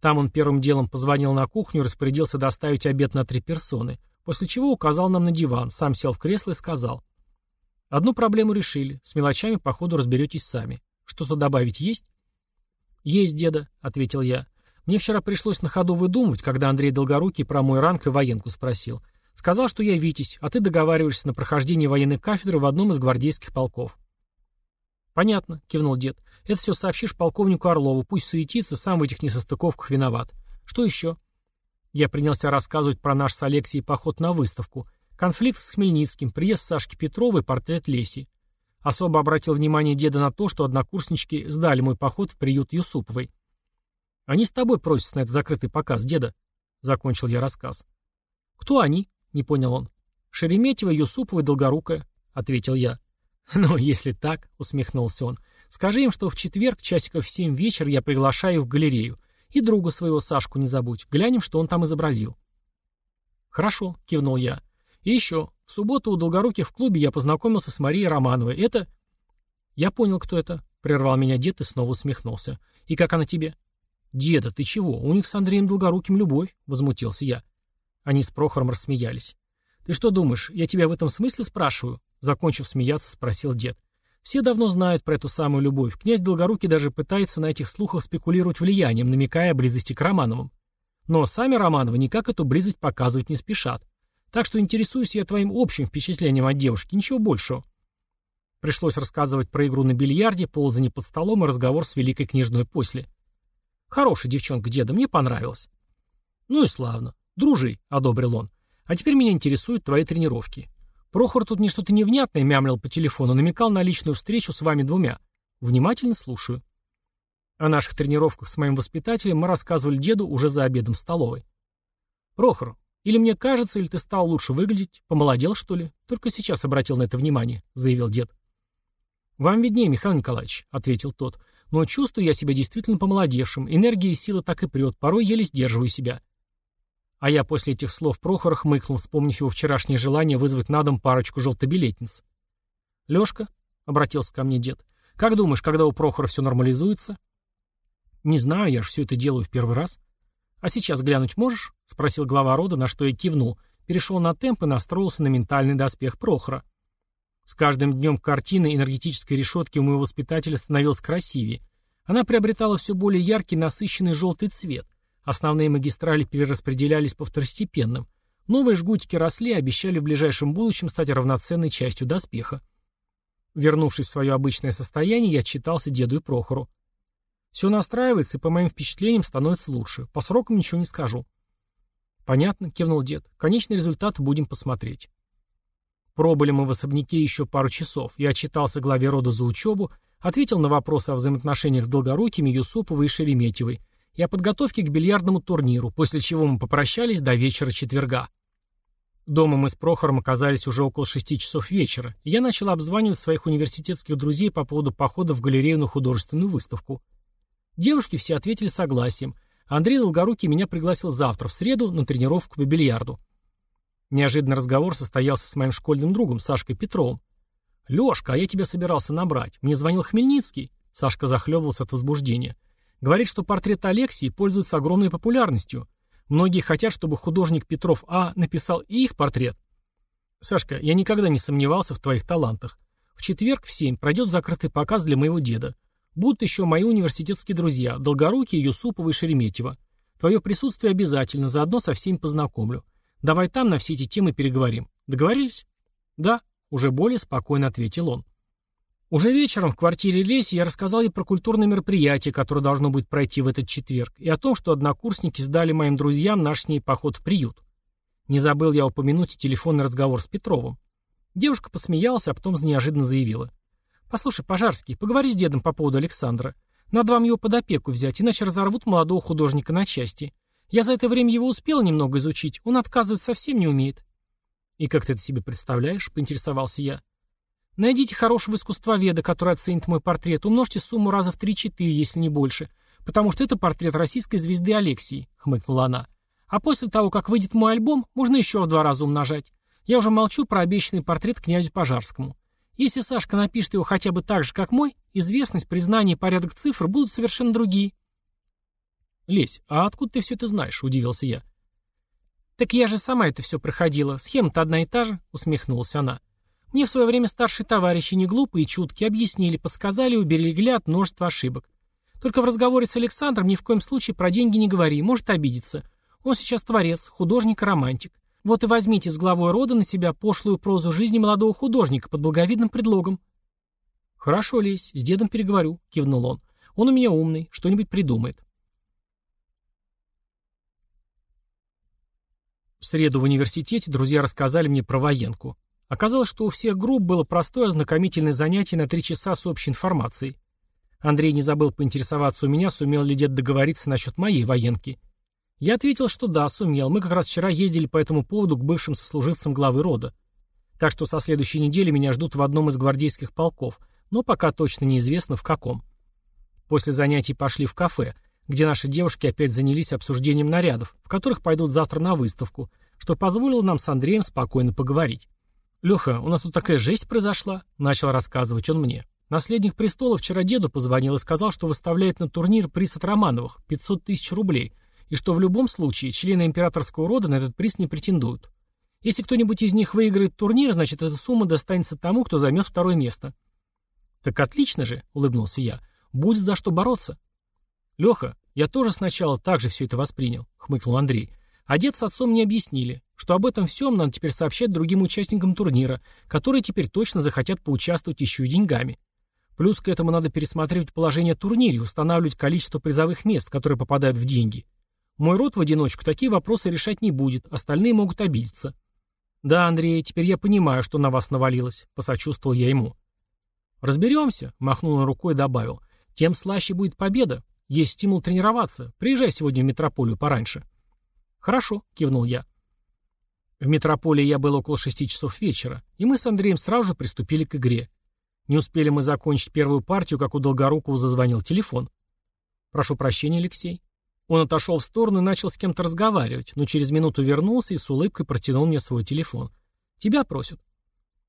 Там он первым делом позвонил на кухню и распорядился доставить обед на три персоны, после чего указал нам на диван, сам сел в кресло и сказал. Одну проблему решили, с мелочами, походу, разберетесь сами. Что-то добавить есть? «Есть, деда», — ответил я. «Мне вчера пришлось на ходу выдумывать, когда Андрей Долгорукий про мой ранг и военку спросил. Сказал, что я Витязь, а ты договариваешься на прохождение военной кафедры в одном из гвардейских полков». «Понятно», — кивнул дед. «Это все сообщишь полковнику Орлову, пусть суетится, сам в этих несостыковках виноват. Что еще?» Я принялся рассказывать про наш с Алексией поход на выставку, конфликт с Хмельницким, приезд Сашки Петровой, портрет Леси. Особо обратил внимание деда на то, что однокурснички сдали мой поход в приют Юсуповой. «Они с тобой просятся на этот закрытый показ, деда», — закончил я рассказ. «Кто они?» — не понял он. «Шереметьева, Юсупова и Долгорукая», — ответил я. «Ну, если так», — усмехнулся он, — «скажи им, что в четверг, часиков в семь вечера, я приглашаю в галерею. И друга своего Сашку не забудь. Глянем, что он там изобразил». «Хорошо», — кивнул я. «И еще. В субботу у Долгоруких в клубе я познакомился с Марией Романовой. Это...» «Я понял, кто это», — прервал меня дед и снова усмехнулся. «И как она тебе?» «Деда, ты чего? У них с Андреем Долгоруким любовь», — возмутился я. Они с Прохором рассмеялись. «Ты что думаешь, я тебя в этом смысле спрашиваю?» Закончив смеяться, спросил дед. «Все давно знают про эту самую любовь. Князь Долгорукий даже пытается на этих слухах спекулировать влиянием, намекая о близости к Романовым. Но сами Романовы никак эту близость показывать не спешат. Так что интересуюсь я твоим общим впечатлением от девушки, ничего большего. Пришлось рассказывать про игру на бильярде, ползание под столом и разговор с великой княжной после. Хорошая девчонка деда, мне понравилась. Ну и славно. Дружи, одобрил он. А теперь меня интересуют твои тренировки. Прохор тут мне что-то невнятное мямлил по телефону, намекал на личную встречу с вами двумя. Внимательно слушаю. О наших тренировках с моим воспитателем мы рассказывали деду уже за обедом в столовой. Прохор, или мне кажется, или ты стал лучше выглядеть, помолодел, что ли? Только сейчас обратил на это внимание», — заявил дед. «Вам виднее, Михаил Николаевич», — ответил тот. «Но чувствую я себя действительно помолодевшим. Энергия и сила так и прет, порой еле сдерживаю себя». А я после этих слов Прохора хмыкнул, вспомнив его вчерашнее желание вызвать на дом парочку желтобилетниц. «Лешка», — обратился ко мне дед, — «как думаешь, когда у Прохора все нормализуется?» «Не знаю, я же все это делаю в первый раз». «А сейчас глянуть можешь?» — спросил глава рода, на что я кивнул, перешел на темп и настроился на ментальный доспех Прохора. С каждым днем картина энергетической решетки у моего воспитателя становилась красивее. Она приобретала все более яркий насыщенный желтый цвет. Основные магистрали перераспределялись по второстепенным. Новые жгутики росли и обещали в ближайшем будущем стать равноценной частью доспеха. Вернувшись в свое обычное состояние, я отчитался деду и Прохору. Все настраивается, и по моим впечатлениям становится лучше. По срокам ничего не скажу. Понятно, кивнул дед. Конечный результат будем посмотреть. Пробыли мы в особняке еще пару часов. Я отчитался главе рода за учебу, ответил на вопросы о взаимоотношениях с Долгорукими, Юсуповой и Шереметьевой и о подготовке к бильярдному турниру, после чего мы попрощались до вечера четверга. Дома мы с Прохором оказались уже около шести часов вечера, и я начал обзванивать своих университетских друзей по поводу похода в галерею на художественную выставку. Девушки все ответили согласием. Андрей Долгорукий меня пригласил завтра, в среду, на тренировку по бильярду. Неожиданный разговор состоялся с моим школьным другом Сашкой Петровым. «Лёшка, а я тебя собирался набрать. Мне звонил Хмельницкий». Сашка захлебывался от возбуждения. «Говорит, что портрет Алексии пользуется огромной популярностью. Многие хотят, чтобы художник Петров А. написал и их портрет. Сашка, я никогда не сомневался в твоих талантах. В четверг в семь пройдет закрытый показ для моего деда. Будут еще мои университетские друзья, Долгорукий, Юсупова и Шереметьева. Твое присутствие обязательно, заодно со всеми познакомлю. Давай там на все эти темы переговорим. Договорились? Да, уже более спокойно ответил он. Уже вечером в квартире Леси я рассказал ей про культурное мероприятие, которое должно будет пройти в этот четверг, и о том, что однокурсники сдали моим друзьям наш с ней поход в приют. Не забыл я упомянуть и телефонный разговор с Петровым. Девушка посмеялась, а потом неожиданно заявила. «Послушай, Пожарский, поговори с дедом по поводу Александра. Надо вам его под опеку взять, иначе разорвут молодого художника на части. Я за это время его успел немного изучить, он отказывать совсем не умеет». «И как ты это себе представляешь?» — поинтересовался я. «Найдите хорошего искусствоведа, который оценит мой портрет, умножьте сумму раза в 3-4, если не больше, потому что это портрет российской звезды Алексии», — хмыкнула она. «А после того, как выйдет мой альбом, можно еще в два раза умножать. Я уже молчу про обещанный портрет князю Пожарскому. Если Сашка напишет его хотя бы так же, как мой, известность, признание и порядок цифр будут совершенно другие. «Лесь, а откуда ты все это знаешь?» – удивился я. «Так я же сама это все проходила. Схема-то одна и та же», – усмехнулась она. «Мне в свое время старшие товарищи, не глупые и чуткие, объяснили, подсказали и уберегли от множества ошибок. Только в разговоре с Александром ни в коем случае про деньги не говори, может обидеться. Он сейчас творец, художник романтик. Вот и возьмите с главой рода на себя пошлую прозу жизни молодого художника под благовидным предлогом. «Хорошо, Лесь, с дедом переговорю», — кивнул он. «Он у меня умный, что-нибудь придумает». В среду в университете друзья рассказали мне про военку. Оказалось, что у всех групп было простое ознакомительное занятие на три часа с общей информацией. Андрей не забыл поинтересоваться у меня, сумел ли дед договориться насчет моей военки. Я ответил, что да, сумел. Мы как раз вчера ездили по этому поводу к бывшим сослуживцам главы рода. Так что со следующей недели меня ждут в одном из гвардейских полков, но пока точно неизвестно в каком. После занятий пошли в кафе, где наши девушки опять занялись обсуждением нарядов, в которых пойдут завтра на выставку, что позволило нам с Андреем спокойно поговорить. «Леха, у нас тут такая жесть произошла», — начал рассказывать он мне. Наследник престола вчера деду позвонил и сказал, что выставляет на турнир приз от Романовых — 500 тысяч рублей — и что в любом случае члены императорского рода на этот приз не претендуют. Если кто-нибудь из них выиграет турнир, значит эта сумма достанется тому, кто займет второе место. «Так отлично же», — улыбнулся я, — «будет за что бороться». «Леха, я тоже сначала так же все это воспринял», — хмыкнул Андрей. «А дед с отцом мне объяснили, что об этом всем надо теперь сообщать другим участникам турнира, которые теперь точно захотят поучаствовать еще и деньгами. Плюс к этому надо пересматривать положение турнире и устанавливать количество призовых мест, которые попадают в деньги. Мой род в одиночку такие вопросы решать не будет, остальные могут обидеться. Да, Андрей, теперь я понимаю, что на вас навалилось, посочувствовал я ему. Разберемся, махнул он рукой и добавил. Тем слаще будет победа. Есть стимул тренироваться. Приезжай сегодня в метрополию пораньше. Хорошо, кивнул я. В метрополии я был около шести часов вечера, и мы с Андреем сразу же приступили к игре. Не успели мы закончить первую партию, как у Долгорукова зазвонил телефон. «Прошу прощения, Алексей». Он отошел в сторону и начал с кем-то разговаривать, но через минуту вернулся и с улыбкой протянул мне свой телефон. «Тебя просят».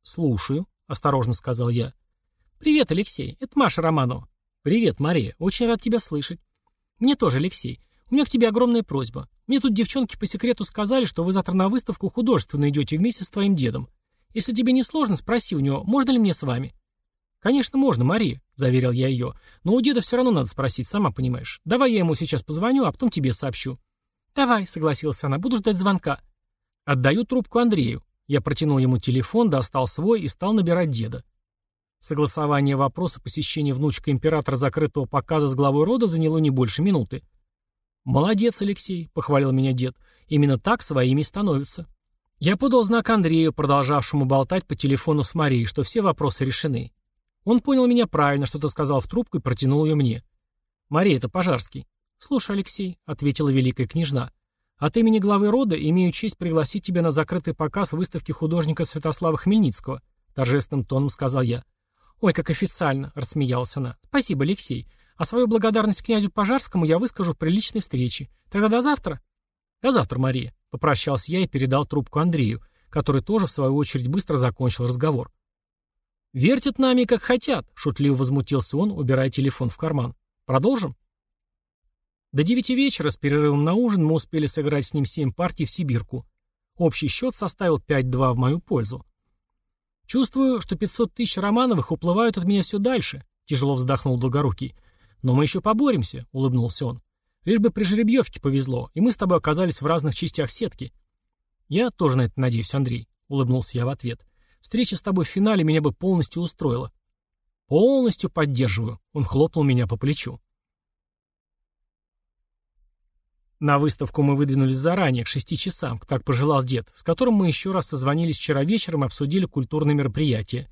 «Слушаю», — осторожно сказал я. «Привет, Алексей. Это Маша Романова». «Привет, Мария. Очень рад тебя слышать». «Мне тоже, Алексей. У меня к тебе огромная просьба. Мне тут девчонки по секрету сказали, что вы завтра на выставку художественно идете вместе с твоим дедом. Если тебе не сложно, спроси у него, можно ли мне с вами?» «Конечно, можно, Мария», — заверил я ее. «Но у деда все равно надо спросить, сама понимаешь. Давай я ему сейчас позвоню, а потом тебе сообщу». «Давай», — согласилась она, — «буду ждать звонка». Отдаю трубку Андрею. Я протянул ему телефон, достал свой и стал набирать деда. Согласование вопроса посещения внучка императора закрытого показа с главой рода заняло не больше минуты. «Молодец, Алексей», — похвалил меня дед. «Именно так своими становятся». Я подал знак Андрею, продолжавшему болтать по телефону с Марией, что все вопросы решены. Он понял меня правильно, что-то сказал в трубку и протянул ее мне. «Мария, это Пожарский». «Слушай, Алексей», — ответила великая княжна. «От имени главы рода имею честь пригласить тебя на закрытый показ выставки художника Святослава Хмельницкого», — торжественным тоном сказал я. «Ой, как официально», — рассмеялась она. «Спасибо, Алексей. А свою благодарность князю Пожарскому я выскажу при личной встрече. Тогда до завтра?» «До завтра, Мария», — попрощался я и передал трубку Андрею, который тоже, в свою очередь, быстро закончил разговор. «Вертят нами, как хотят», — шутливо возмутился он, убирая телефон в карман. «Продолжим?» До девяти вечера с перерывом на ужин мы успели сыграть с ним семь партий в Сибирку. Общий счет составил 5-2 в мою пользу. «Чувствую, что 500 тысяч Романовых уплывают от меня все дальше», — тяжело вздохнул Долгорукий. «Но мы еще поборемся», — улыбнулся он. «Лишь бы при жеребьевке повезло, и мы с тобой оказались в разных частях сетки». «Я тоже на это надеюсь, Андрей», — улыбнулся я в ответ. «Встреча с тобой в финале меня бы полностью устроила». «Полностью поддерживаю», — он хлопнул меня по плечу. На выставку мы выдвинулись заранее, к шести часам, так пожелал дед, с которым мы еще раз созвонились вчера вечером и обсудили культурное мероприятие.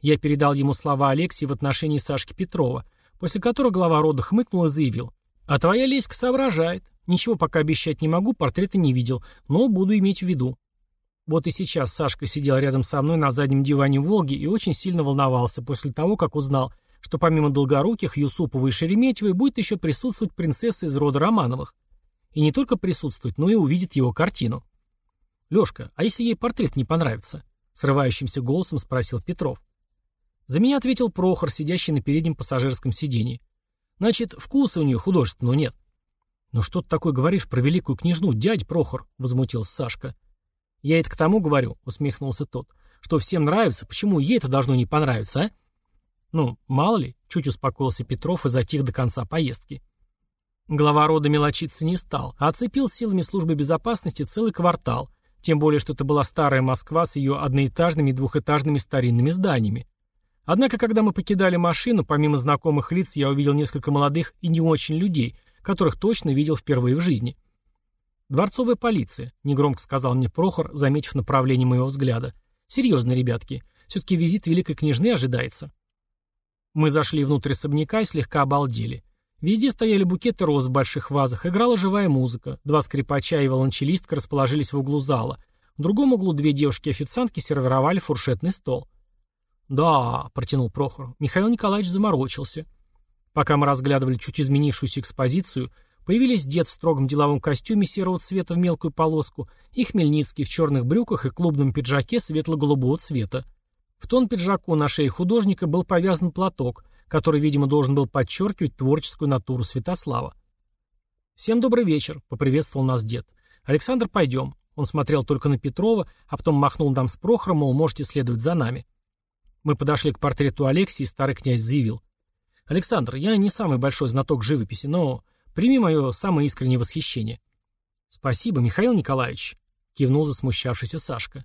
Я передал ему слова Алексии в отношении Сашки Петрова, после которого глава рода хмыкнул и заявил. «А твоя леська соображает. Ничего пока обещать не могу, портрета не видел, но буду иметь в виду». Вот и сейчас Сашка сидел рядом со мной на заднем диване «Волги» и очень сильно волновался после того, как узнал, что помимо Долгоруких, Юсуповой и Шереметьевой будет еще присутствовать принцесса из рода Романовых. И не только присутствовать, но и увидеть его картину. «Лешка, а если ей портрет не понравится?» Срывающимся голосом спросил Петров. За меня ответил Прохор, сидящий на переднем пассажирском сиденье. «Значит, вкуса у нее художественного нет». «Ну что ты такое говоришь про великую княжну, дядь Прохор?» — возмутился Сашка. «Я это к тому говорю», — усмехнулся тот, — «что всем нравится, почему ей это должно не понравиться, а?» «Ну, мало ли», — чуть успокоился Петров и затих до конца поездки. Глава рода мелочиться не стал, а оцепил силами службы безопасности целый квартал, тем более, что это была старая Москва с ее одноэтажными и двухэтажными старинными зданиями. Однако, когда мы покидали машину, помимо знакомых лиц, я увидел несколько молодых и не очень людей, которых точно видел впервые в жизни. «Дворцовая полиция», — негромко сказал мне Прохор, заметив направление моего взгляда. «Серьезно, ребятки, все-таки визит великой княжны ожидается». Мы зашли внутрь особняка и слегка обалдели. Везде стояли букеты роз в больших вазах, играла живая музыка. Два скрипача и волончелистка расположились в углу зала. В другом углу две девушки-официантки сервировали фуршетный стол. «Да», — протянул Прохор, — Михаил Николаевич заморочился. Пока мы разглядывали чуть изменившуюся экспозицию, появились дед в строгом деловом костюме серого цвета в мелкую полоску и Хмельницкий в черных брюках и клубном пиджаке светло-голубого цвета. В тон пиджаку на шее художника был повязан платок, который, видимо, должен был подчеркивать творческую натуру Святослава. «Всем добрый вечер», — поприветствовал нас дед. «Александр, пойдем». Он смотрел только на Петрова, а потом махнул нам с Прохором, мол, можете следовать за нами. Мы подошли к портрету Алексии, и старый князь заявил. «Александр, я не самый большой знаток живописи, но прими мое самое искреннее восхищение». «Спасибо, Михаил Николаевич», — кивнул засмущавшийся Сашка.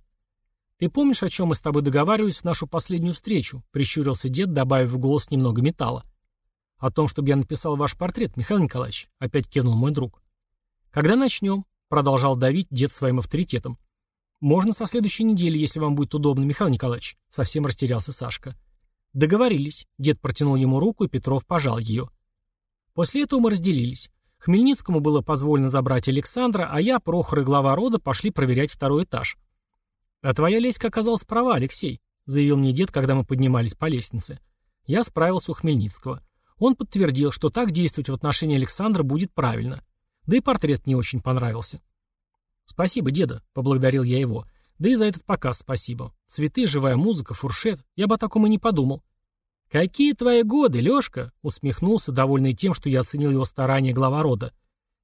«Ты помнишь, о чем мы с тобой договаривались в нашу последнюю встречу?» — прищурился дед, добавив в голос немного металла. «О том, чтобы я написал ваш портрет, Михаил Николаевич», — опять кивнул мой друг. «Когда начнем?» — продолжал давить дед своим авторитетом. «Можно со следующей недели, если вам будет удобно, Михаил Николаевич», — совсем растерялся Сашка. «Договорились». Дед протянул ему руку, и Петров пожал ее. После этого мы разделились. Хмельницкому было позволено забрать Александра, а я, Прохор и глава рода пошли проверять второй этаж. «А твоя леська оказалась права, Алексей», — заявил мне дед, когда мы поднимались по лестнице. Я справился у Хмельницкого. Он подтвердил, что так действовать в отношении Александра будет правильно. Да и портрет не очень понравился. «Спасибо, деда», — поблагодарил я его. «Да и за этот показ спасибо. Цветы, живая музыка, фуршет. Я бы о таком и не подумал». «Какие твои годы, Лешка?» — усмехнулся, довольный тем, что я оценил его старания глава рода.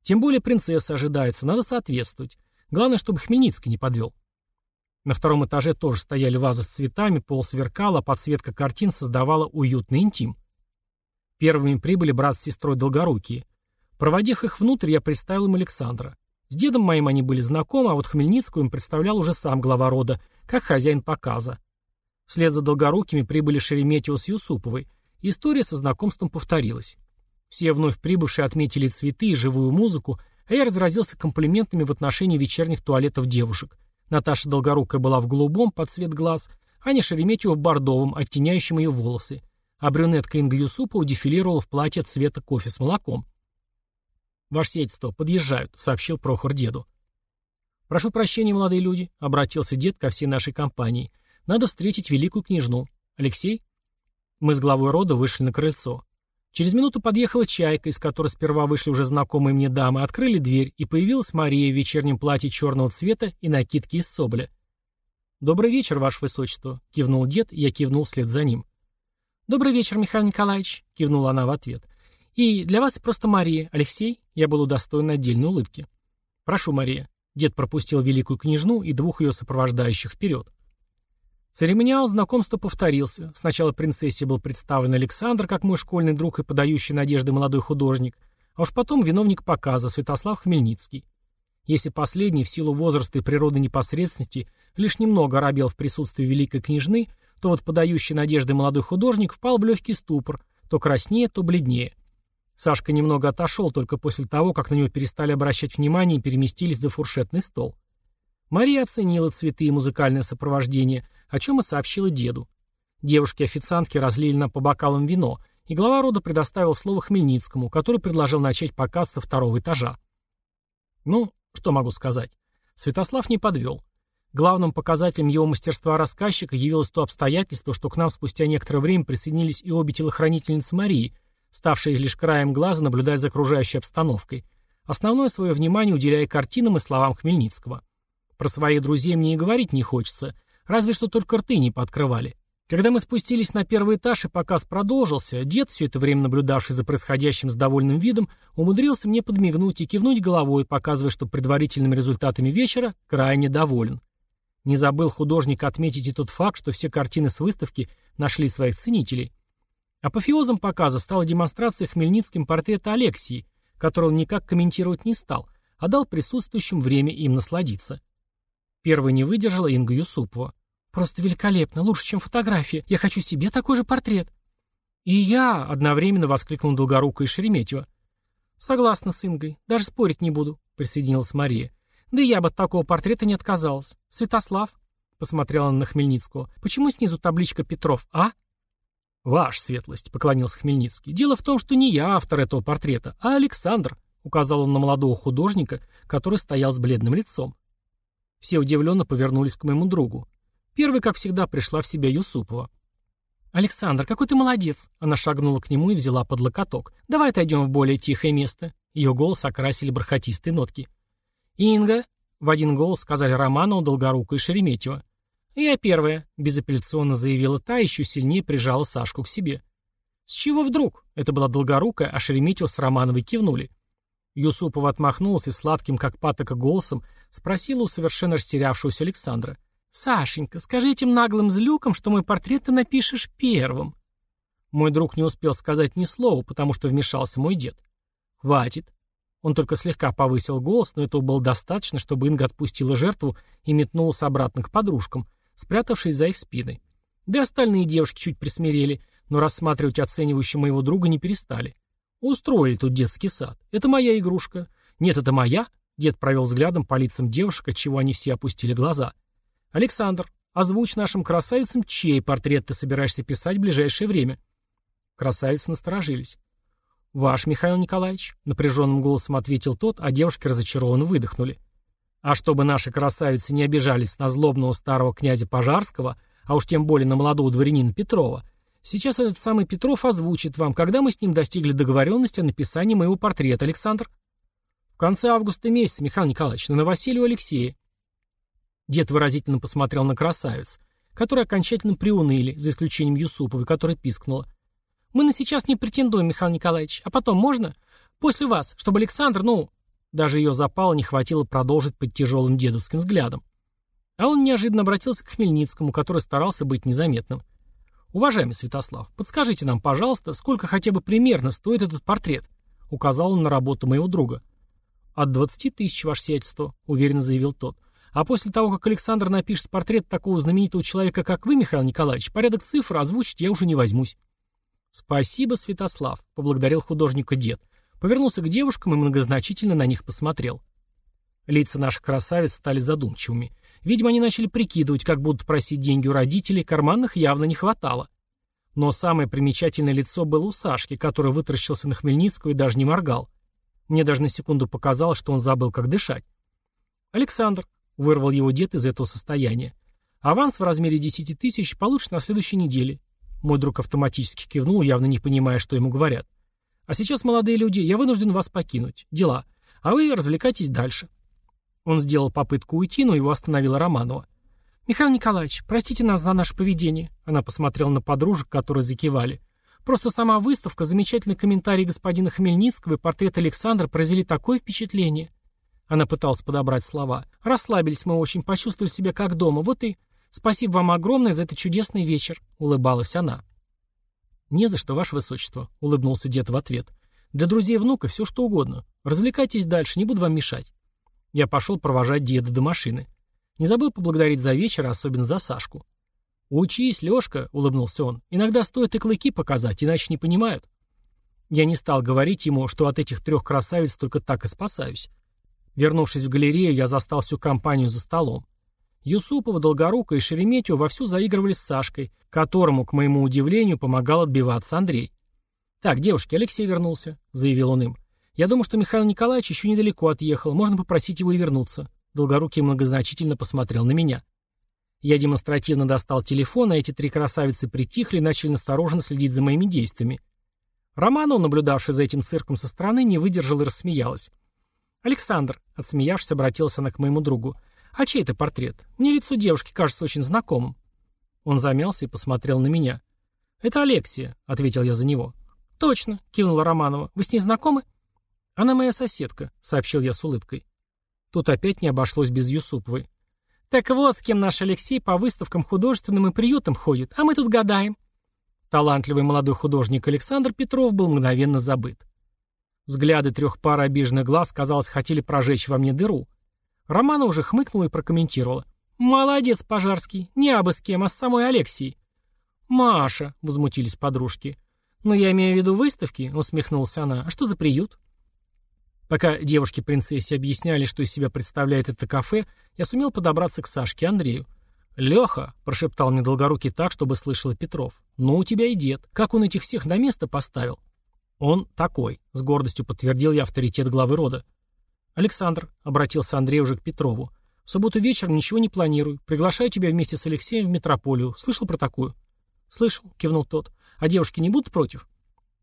Тем более принцесса ожидается, надо соответствовать. Главное, чтобы Хмельницкий не подвел. На втором этаже тоже стояли вазы с цветами, пол сверкал, а подсветка картин создавала уютный интим. Первыми прибыли брат с сестрой Долгорукие. Проводив их внутрь, я представил им Александра. С дедом моим они были знакомы, а вот Хмельницкую им представлял уже сам глава рода, как хозяин показа. Вслед за Долгорукими прибыли Шереметьево с Юсуповой. История со знакомством повторилась. Все вновь прибывшие отметили цветы и живую музыку, а я разразился комплиментами в отношении вечерних туалетов девушек. Наташа Долгорукая была в голубом под цвет глаз, Аня Шереметьева в бордовом, оттеняющем ее волосы, а брюнетка Инга Юсупова дефилировала в платье цвета кофе с молоком. «Ваше сельство, подъезжают», — сообщил Прохор деду. «Прошу прощения, молодые люди», — обратился дед ко всей нашей компании. «Надо встретить великую княжну. Алексей?» Мы с главой рода вышли на крыльцо. Через минуту подъехала чайка, из которой сперва вышли уже знакомые мне дамы, открыли дверь, и появилась Мария в вечернем платье черного цвета и накидке из соболя. «Добрый вечер, Ваше Высочество», — кивнул дед, и я кивнул вслед за ним. «Добрый вечер, Михаил Николаевич», — кивнула она в ответ. «И для вас просто Мария. Алексей?» Я был удостоен отдельной улыбки. «Прошу, Мария». Дед пропустил великую княжну и двух ее сопровождающих вперед. Церемониал знакомства повторился. Сначала принцессе был представлен Александр, как мой школьный друг и подающий надежды молодой художник, а уж потом виновник показа Святослав Хмельницкий. Если последний, в силу возраста и природы непосредственности, лишь немного оробел в присутствии великой княжны, то вот подающий надежды молодой художник впал в легкий ступор, то краснее, то бледнее. Сашка немного отошел только после того, как на него перестали обращать внимание и переместились за фуршетный стол. Мария оценила цветы и музыкальное сопровождение, о чем и сообщила деду. Девушки-официантки разлили нам по бокалам вино, и глава рода предоставил слово Хмельницкому, который предложил начать показ со второго этажа. Ну, что могу сказать. Святослав не подвел. Главным показателем его мастерства рассказчика явилось то обстоятельство, что к нам спустя некоторое время присоединились и обе телохранительницы Марии, ставшие лишь краем глаза наблюдать за окружающей обстановкой, основное свое внимание уделяя картинам и словам Хмельницкого. Про своих друзей мне и говорить не хочется, разве что только рты не пооткрывали. Когда мы спустились на первый этаж и показ продолжился, дед, все это время наблюдавший за происходящим с довольным видом, умудрился мне подмигнуть и кивнуть головой, показывая, что предварительными результатами вечера крайне доволен. Не забыл художник отметить и тот факт, что все картины с выставки нашли своих ценителей. Апофеозом показа стала демонстрация Хмельницким портрета Алексии, который он никак комментировать не стал, а дал присутствующим время им насладиться. Первой не выдержала Инга Юсупова. «Просто великолепно, лучше, чем фотография. Я хочу себе такой же портрет». «И я!» — одновременно воскликнул Долгорука и Шереметьева. «Согласна с Ингой. Даже спорить не буду», — присоединилась Мария. «Да я бы от такого портрета не отказалась. Святослав?» — посмотрела она на Хмельницкого. «Почему снизу табличка Петров, а?» «Ваш светлость», — поклонился Хмельницкий. «Дело в том, что не я автор этого портрета, а Александр», — указал он на молодого художника, который стоял с бледным лицом. Все удивленно повернулись к моему другу. Первый, как всегда, пришла в себя Юсупова. «Александр, какой ты молодец!» Она шагнула к нему и взяла под локоток. «Давай отойдем в более тихое место». Ее голос окрасили бархатистые нотки. «Инга!» — в один голос сказали Романову, Долгоруку и Шереметьева. «Я первая», — безапелляционно заявила та, еще сильнее прижала Сашку к себе. «С чего вдруг?» — это была Долгорукая, а Шереметьева с Романовой кивнули. Юсупова отмахнулся и сладким, как патока, голосом спросила у совершенно растерявшегося Александра. «Сашенька, скажи этим наглым злюкам, что мой портрет ты напишешь первым». Мой друг не успел сказать ни слова, потому что вмешался мой дед. «Хватит». Он только слегка повысил голос, но этого было достаточно, чтобы Инга отпустила жертву и метнулась обратно к подружкам, спрятавшись за их спиной. Да и остальные девушки чуть присмирели, но рассматривать оценивающе моего друга не перестали. Устроили тут детский сад. Это моя игрушка. Нет, это моя. Дед провел взглядом по лицам девушек, отчего они все опустили глаза. Александр, озвучь нашим красавицам, чей портрет ты собираешься писать в ближайшее время. Красавицы насторожились. «Ваш, Михаил Николаевич», — напряженным голосом ответил тот, а девушки разочарованно выдохнули. А чтобы наши красавицы не обижались на злобного старого князя Пожарского, а уж тем более на молодого дворянина Петрова, Сейчас этот самый Петров озвучит вам, когда мы с ним достигли договоренности о написании моего портрета, Александр. В конце августа месяца, Михаил Николаевич, на новоселье Алексея. Дед выразительно посмотрел на красавиц, которые окончательно приуныли, за исключением Юсуповой, которая пискнула. Мы на сейчас не претендуем, Михаил Николаевич, а потом можно? После вас, чтобы Александр, ну... Даже ее запала не хватило продолжить под тяжелым дедовским взглядом. А он неожиданно обратился к Хмельницкому, который старался быть незаметным. «Уважаемый Святослав, подскажите нам, пожалуйста, сколько хотя бы примерно стоит этот портрет?» Указал он на работу моего друга. «От двадцати тысяч, ваше сиятельство», — уверенно заявил тот. «А после того, как Александр напишет портрет такого знаменитого человека, как вы, Михаил Николаевич, порядок цифр озвучить я уже не возьмусь». «Спасибо, Святослав», — поблагодарил художника дед. Повернулся к девушкам и многозначительно на них посмотрел. Лица наших красавиц стали задумчивыми. Видимо, они начали прикидывать, как будут просить деньги у родителей, карманных явно не хватало. Но самое примечательное лицо было у Сашки, который вытаращился на Хмельницкого и даже не моргал. Мне даже на секунду показалось, что он забыл, как дышать. «Александр», — вырвал его дед из этого состояния, — «аванс в размере 10 тысяч получишь на следующей неделе». Мой друг автоматически кивнул, явно не понимая, что ему говорят. «А сейчас, молодые люди, я вынужден вас покинуть. Дела. А вы развлекайтесь дальше». Он сделал попытку уйти, но его остановила Романова. «Михаил Николаевич, простите нас за наше поведение». Она посмотрела на подружек, которые закивали. «Просто сама выставка, замечательный комментарий господина Хмельницкого и портрет Александра произвели такое впечатление». Она пыталась подобрать слова. «Расслабились мы очень, почувствовали себя как дома. Вот и спасибо вам огромное за этот чудесный вечер», — улыбалась она. «Не за что, ваше высочество», — улыбнулся дед в ответ. «Для друзей внука все что угодно. Развлекайтесь дальше, не буду вам мешать». Я пошел провожать деда до машины. Не забыл поблагодарить за вечер, особенно за Сашку. «Учись, Лешка», — улыбнулся он. «Иногда стоит и клыки показать, иначе не понимают». Я не стал говорить ему, что от этих трех красавиц только так и спасаюсь. Вернувшись в галерею, я застал всю компанию за столом. Юсупова, Долгорука и Шереметьева вовсю заигрывали с Сашкой, которому, к моему удивлению, помогал отбиваться Андрей. «Так, девушки, Алексей вернулся», — заявил он им. «Я думаю, что Михаил Николаевич еще недалеко отъехал, можно попросить его и вернуться». Долгорукий многозначительно посмотрел на меня. Я демонстративно достал телефон, а эти три красавицы притихли и начали настороженно следить за моими действиями. Романов, наблюдавший за этим цирком со стороны, не выдержал и рассмеялась. «Александр», — отсмеявшись, обратился она к моему другу, — «а чей это портрет? Мне лицо девушки кажется очень знакомым». Он замялся и посмотрел на меня. «Это Алексия», — ответил я за него. «Точно», — кивнула Романова. «Вы с ней знакомы?» «Она моя соседка», — сообщил я с улыбкой. Тут опять не обошлось без Юсуповой. «Так вот, с кем наш Алексей по выставкам художественным и приютам ходит, а мы тут гадаем». Талантливый молодой художник Александр Петров был мгновенно забыт. Взгляды трех пар обиженных глаз, казалось, хотели прожечь во мне дыру. Романа уже хмыкнула и прокомментировала. «Молодец, Пожарский. Не абы с кем, а с самой Алексией». «Маша», — возмутились подружки. «Ну, я имею в виду выставки», — усмехнулся она. «А что за приют?» Пока девушки-принцессе объясняли, что из себя представляет это кафе, я сумел подобраться к Сашке Андрею. «Леха», — прошептал мне Долгорукий так, чтобы слышал Петров, — «ну у тебя и дед. Как он этих всех на место поставил?» «Он такой», — с гордостью подтвердил я авторитет главы рода. «Александр», — обратился Андрей уже к Петрову, — «в субботу вечером ничего не планирую. Приглашаю тебя вместе с Алексеем в метрополию. Слышал про такую?» «Слышал», — кивнул тот. «А девушки не будут против?»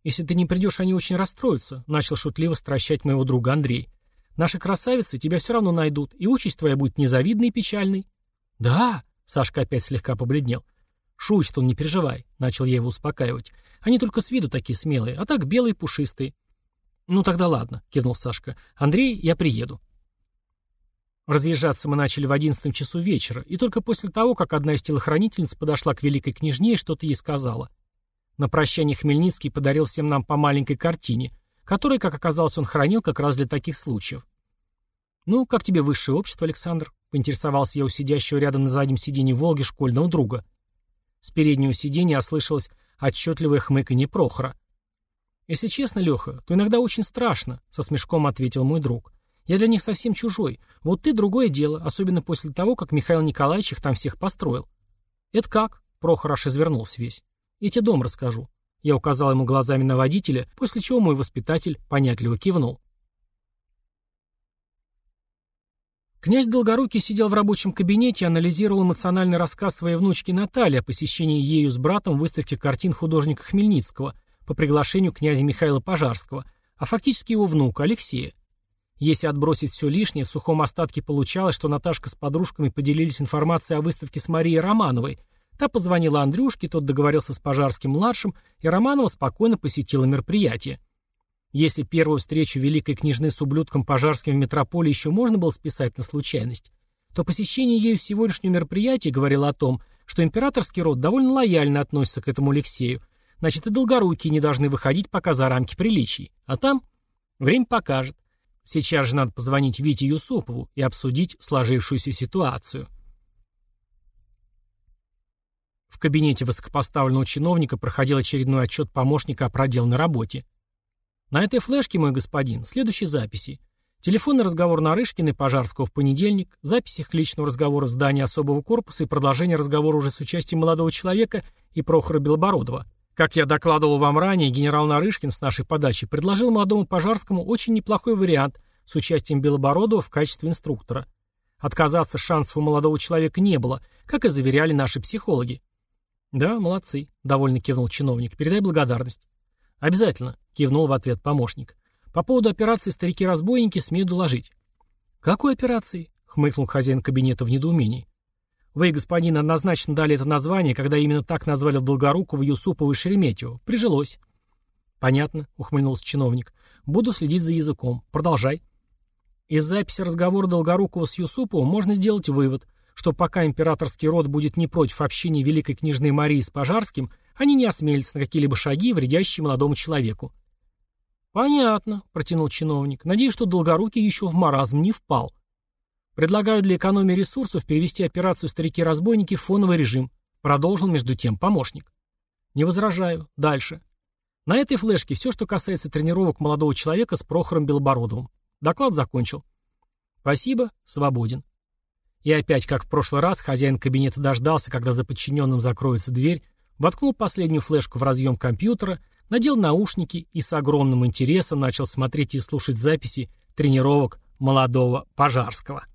«Если ты не придешь, они очень расстроятся», — начал шутливо стращать моего друга Андрей. «Наши красавицы тебя все равно найдут, и участь твоя будет незавидной и печальной». «Да», — Сашка опять слегка побледнел. «Шутит он, не переживай», — начал я его успокаивать. «Они только с виду такие смелые, а так белые пушистые». «Ну тогда ладно», — кивнул Сашка. «Андрей, я приеду». Разъезжаться мы начали в одиннадцатом часу вечера, и только после того, как одна из телохранительниц подошла к великой княжне и что-то ей сказала. На прощание Хмельницкий подарил всем нам по маленькой картине, которую, как оказалось, он хранил как раз для таких случаев. «Ну, как тебе высшее общество, Александр?» — поинтересовался я у сидящего рядом на заднем сиденье «Волги» школьного друга. С переднего сиденья ослышалось отчетливое хмыканье Прохора. «Если честно, Леха, то иногда очень страшно», — со смешком ответил мой друг. «Я для них совсем чужой. Вот ты другое дело, особенно после того, как Михаил Николаевич их там всех построил». «Это как?» — Прохор аж извернулся весь. Я тебе дом расскажу». Я указал ему глазами на водителя, после чего мой воспитатель понятливо кивнул. Князь Долгорукий сидел в рабочем кабинете и анализировал эмоциональный рассказ своей внучки Натальи о посещении ею с братом выставки картин художника Хмельницкого по приглашению князя Михаила Пожарского, а фактически его внука Алексея. Если отбросить все лишнее, в сухом остатке получалось, что Наташка с подружками поделились информацией о выставке с Марией Романовой, Та позвонила Андрюшке, тот договорился с Пожарским-младшим, и Романова спокойно посетила мероприятие. Если первую встречу великой княжны с ублюдком Пожарским в метрополии еще можно было списать на случайность, то посещение ею сегодняшнего мероприятия говорило о том, что императорский род довольно лояльно относится к этому Алексею, значит и долгорукие не должны выходить пока за рамки приличий. А там время покажет. Сейчас же надо позвонить Вите Юсупову и обсудить сложившуюся ситуацию. В кабинете высокопоставленного чиновника проходил очередной отчет помощника о проделанной работе. На этой флешке, мой господин, следующие записи. Телефонный разговор Нарышкина и Пожарского в понедельник, запись их личного разговора в здании особого корпуса и продолжение разговора уже с участием молодого человека и Прохора Белобородова. Как я докладывал вам ранее, генерал Нарышкин с нашей подачи предложил молодому Пожарскому очень неплохой вариант с участием Белобородова в качестве инструктора. Отказаться шансов у молодого человека не было, как и заверяли наши психологи. «Да, молодцы», — довольно кивнул чиновник. «Передай благодарность». «Обязательно», — кивнул в ответ помощник. «По поводу операции «Старики-разбойники» смею доложить». «Какой операции?» — хмыкнул хозяин кабинета в недоумении. «Вы, господин, однозначно дали это название, когда именно так назвали Долгорукова, Юсупова и Шереметьева. Прижилось». «Понятно», — ухмыльнулся чиновник. «Буду следить за языком. Продолжай». Из записи разговора Долгорукова с Юсуповым можно сделать вывод — что пока императорский род будет не против общения великой княжны Марии с Пожарским, они не осмелятся на какие-либо шаги, вредящие молодому человеку. «Понятно», — протянул чиновник. «Надеюсь, что Долгорукий еще в маразм не впал. Предлагаю для экономии ресурсов перевести операцию «Старики-разбойники» в фоновый режим», — продолжил между тем помощник. «Не возражаю. Дальше. На этой флешке все, что касается тренировок молодого человека с Прохором Белобородовым. Доклад закончил. Спасибо. Свободен. И опять, как в прошлый раз, хозяин кабинета дождался, когда за подчиненным закроется дверь, воткнул последнюю флешку в разъем компьютера, надел наушники и с огромным интересом начал смотреть и слушать записи тренировок молодого Пожарского.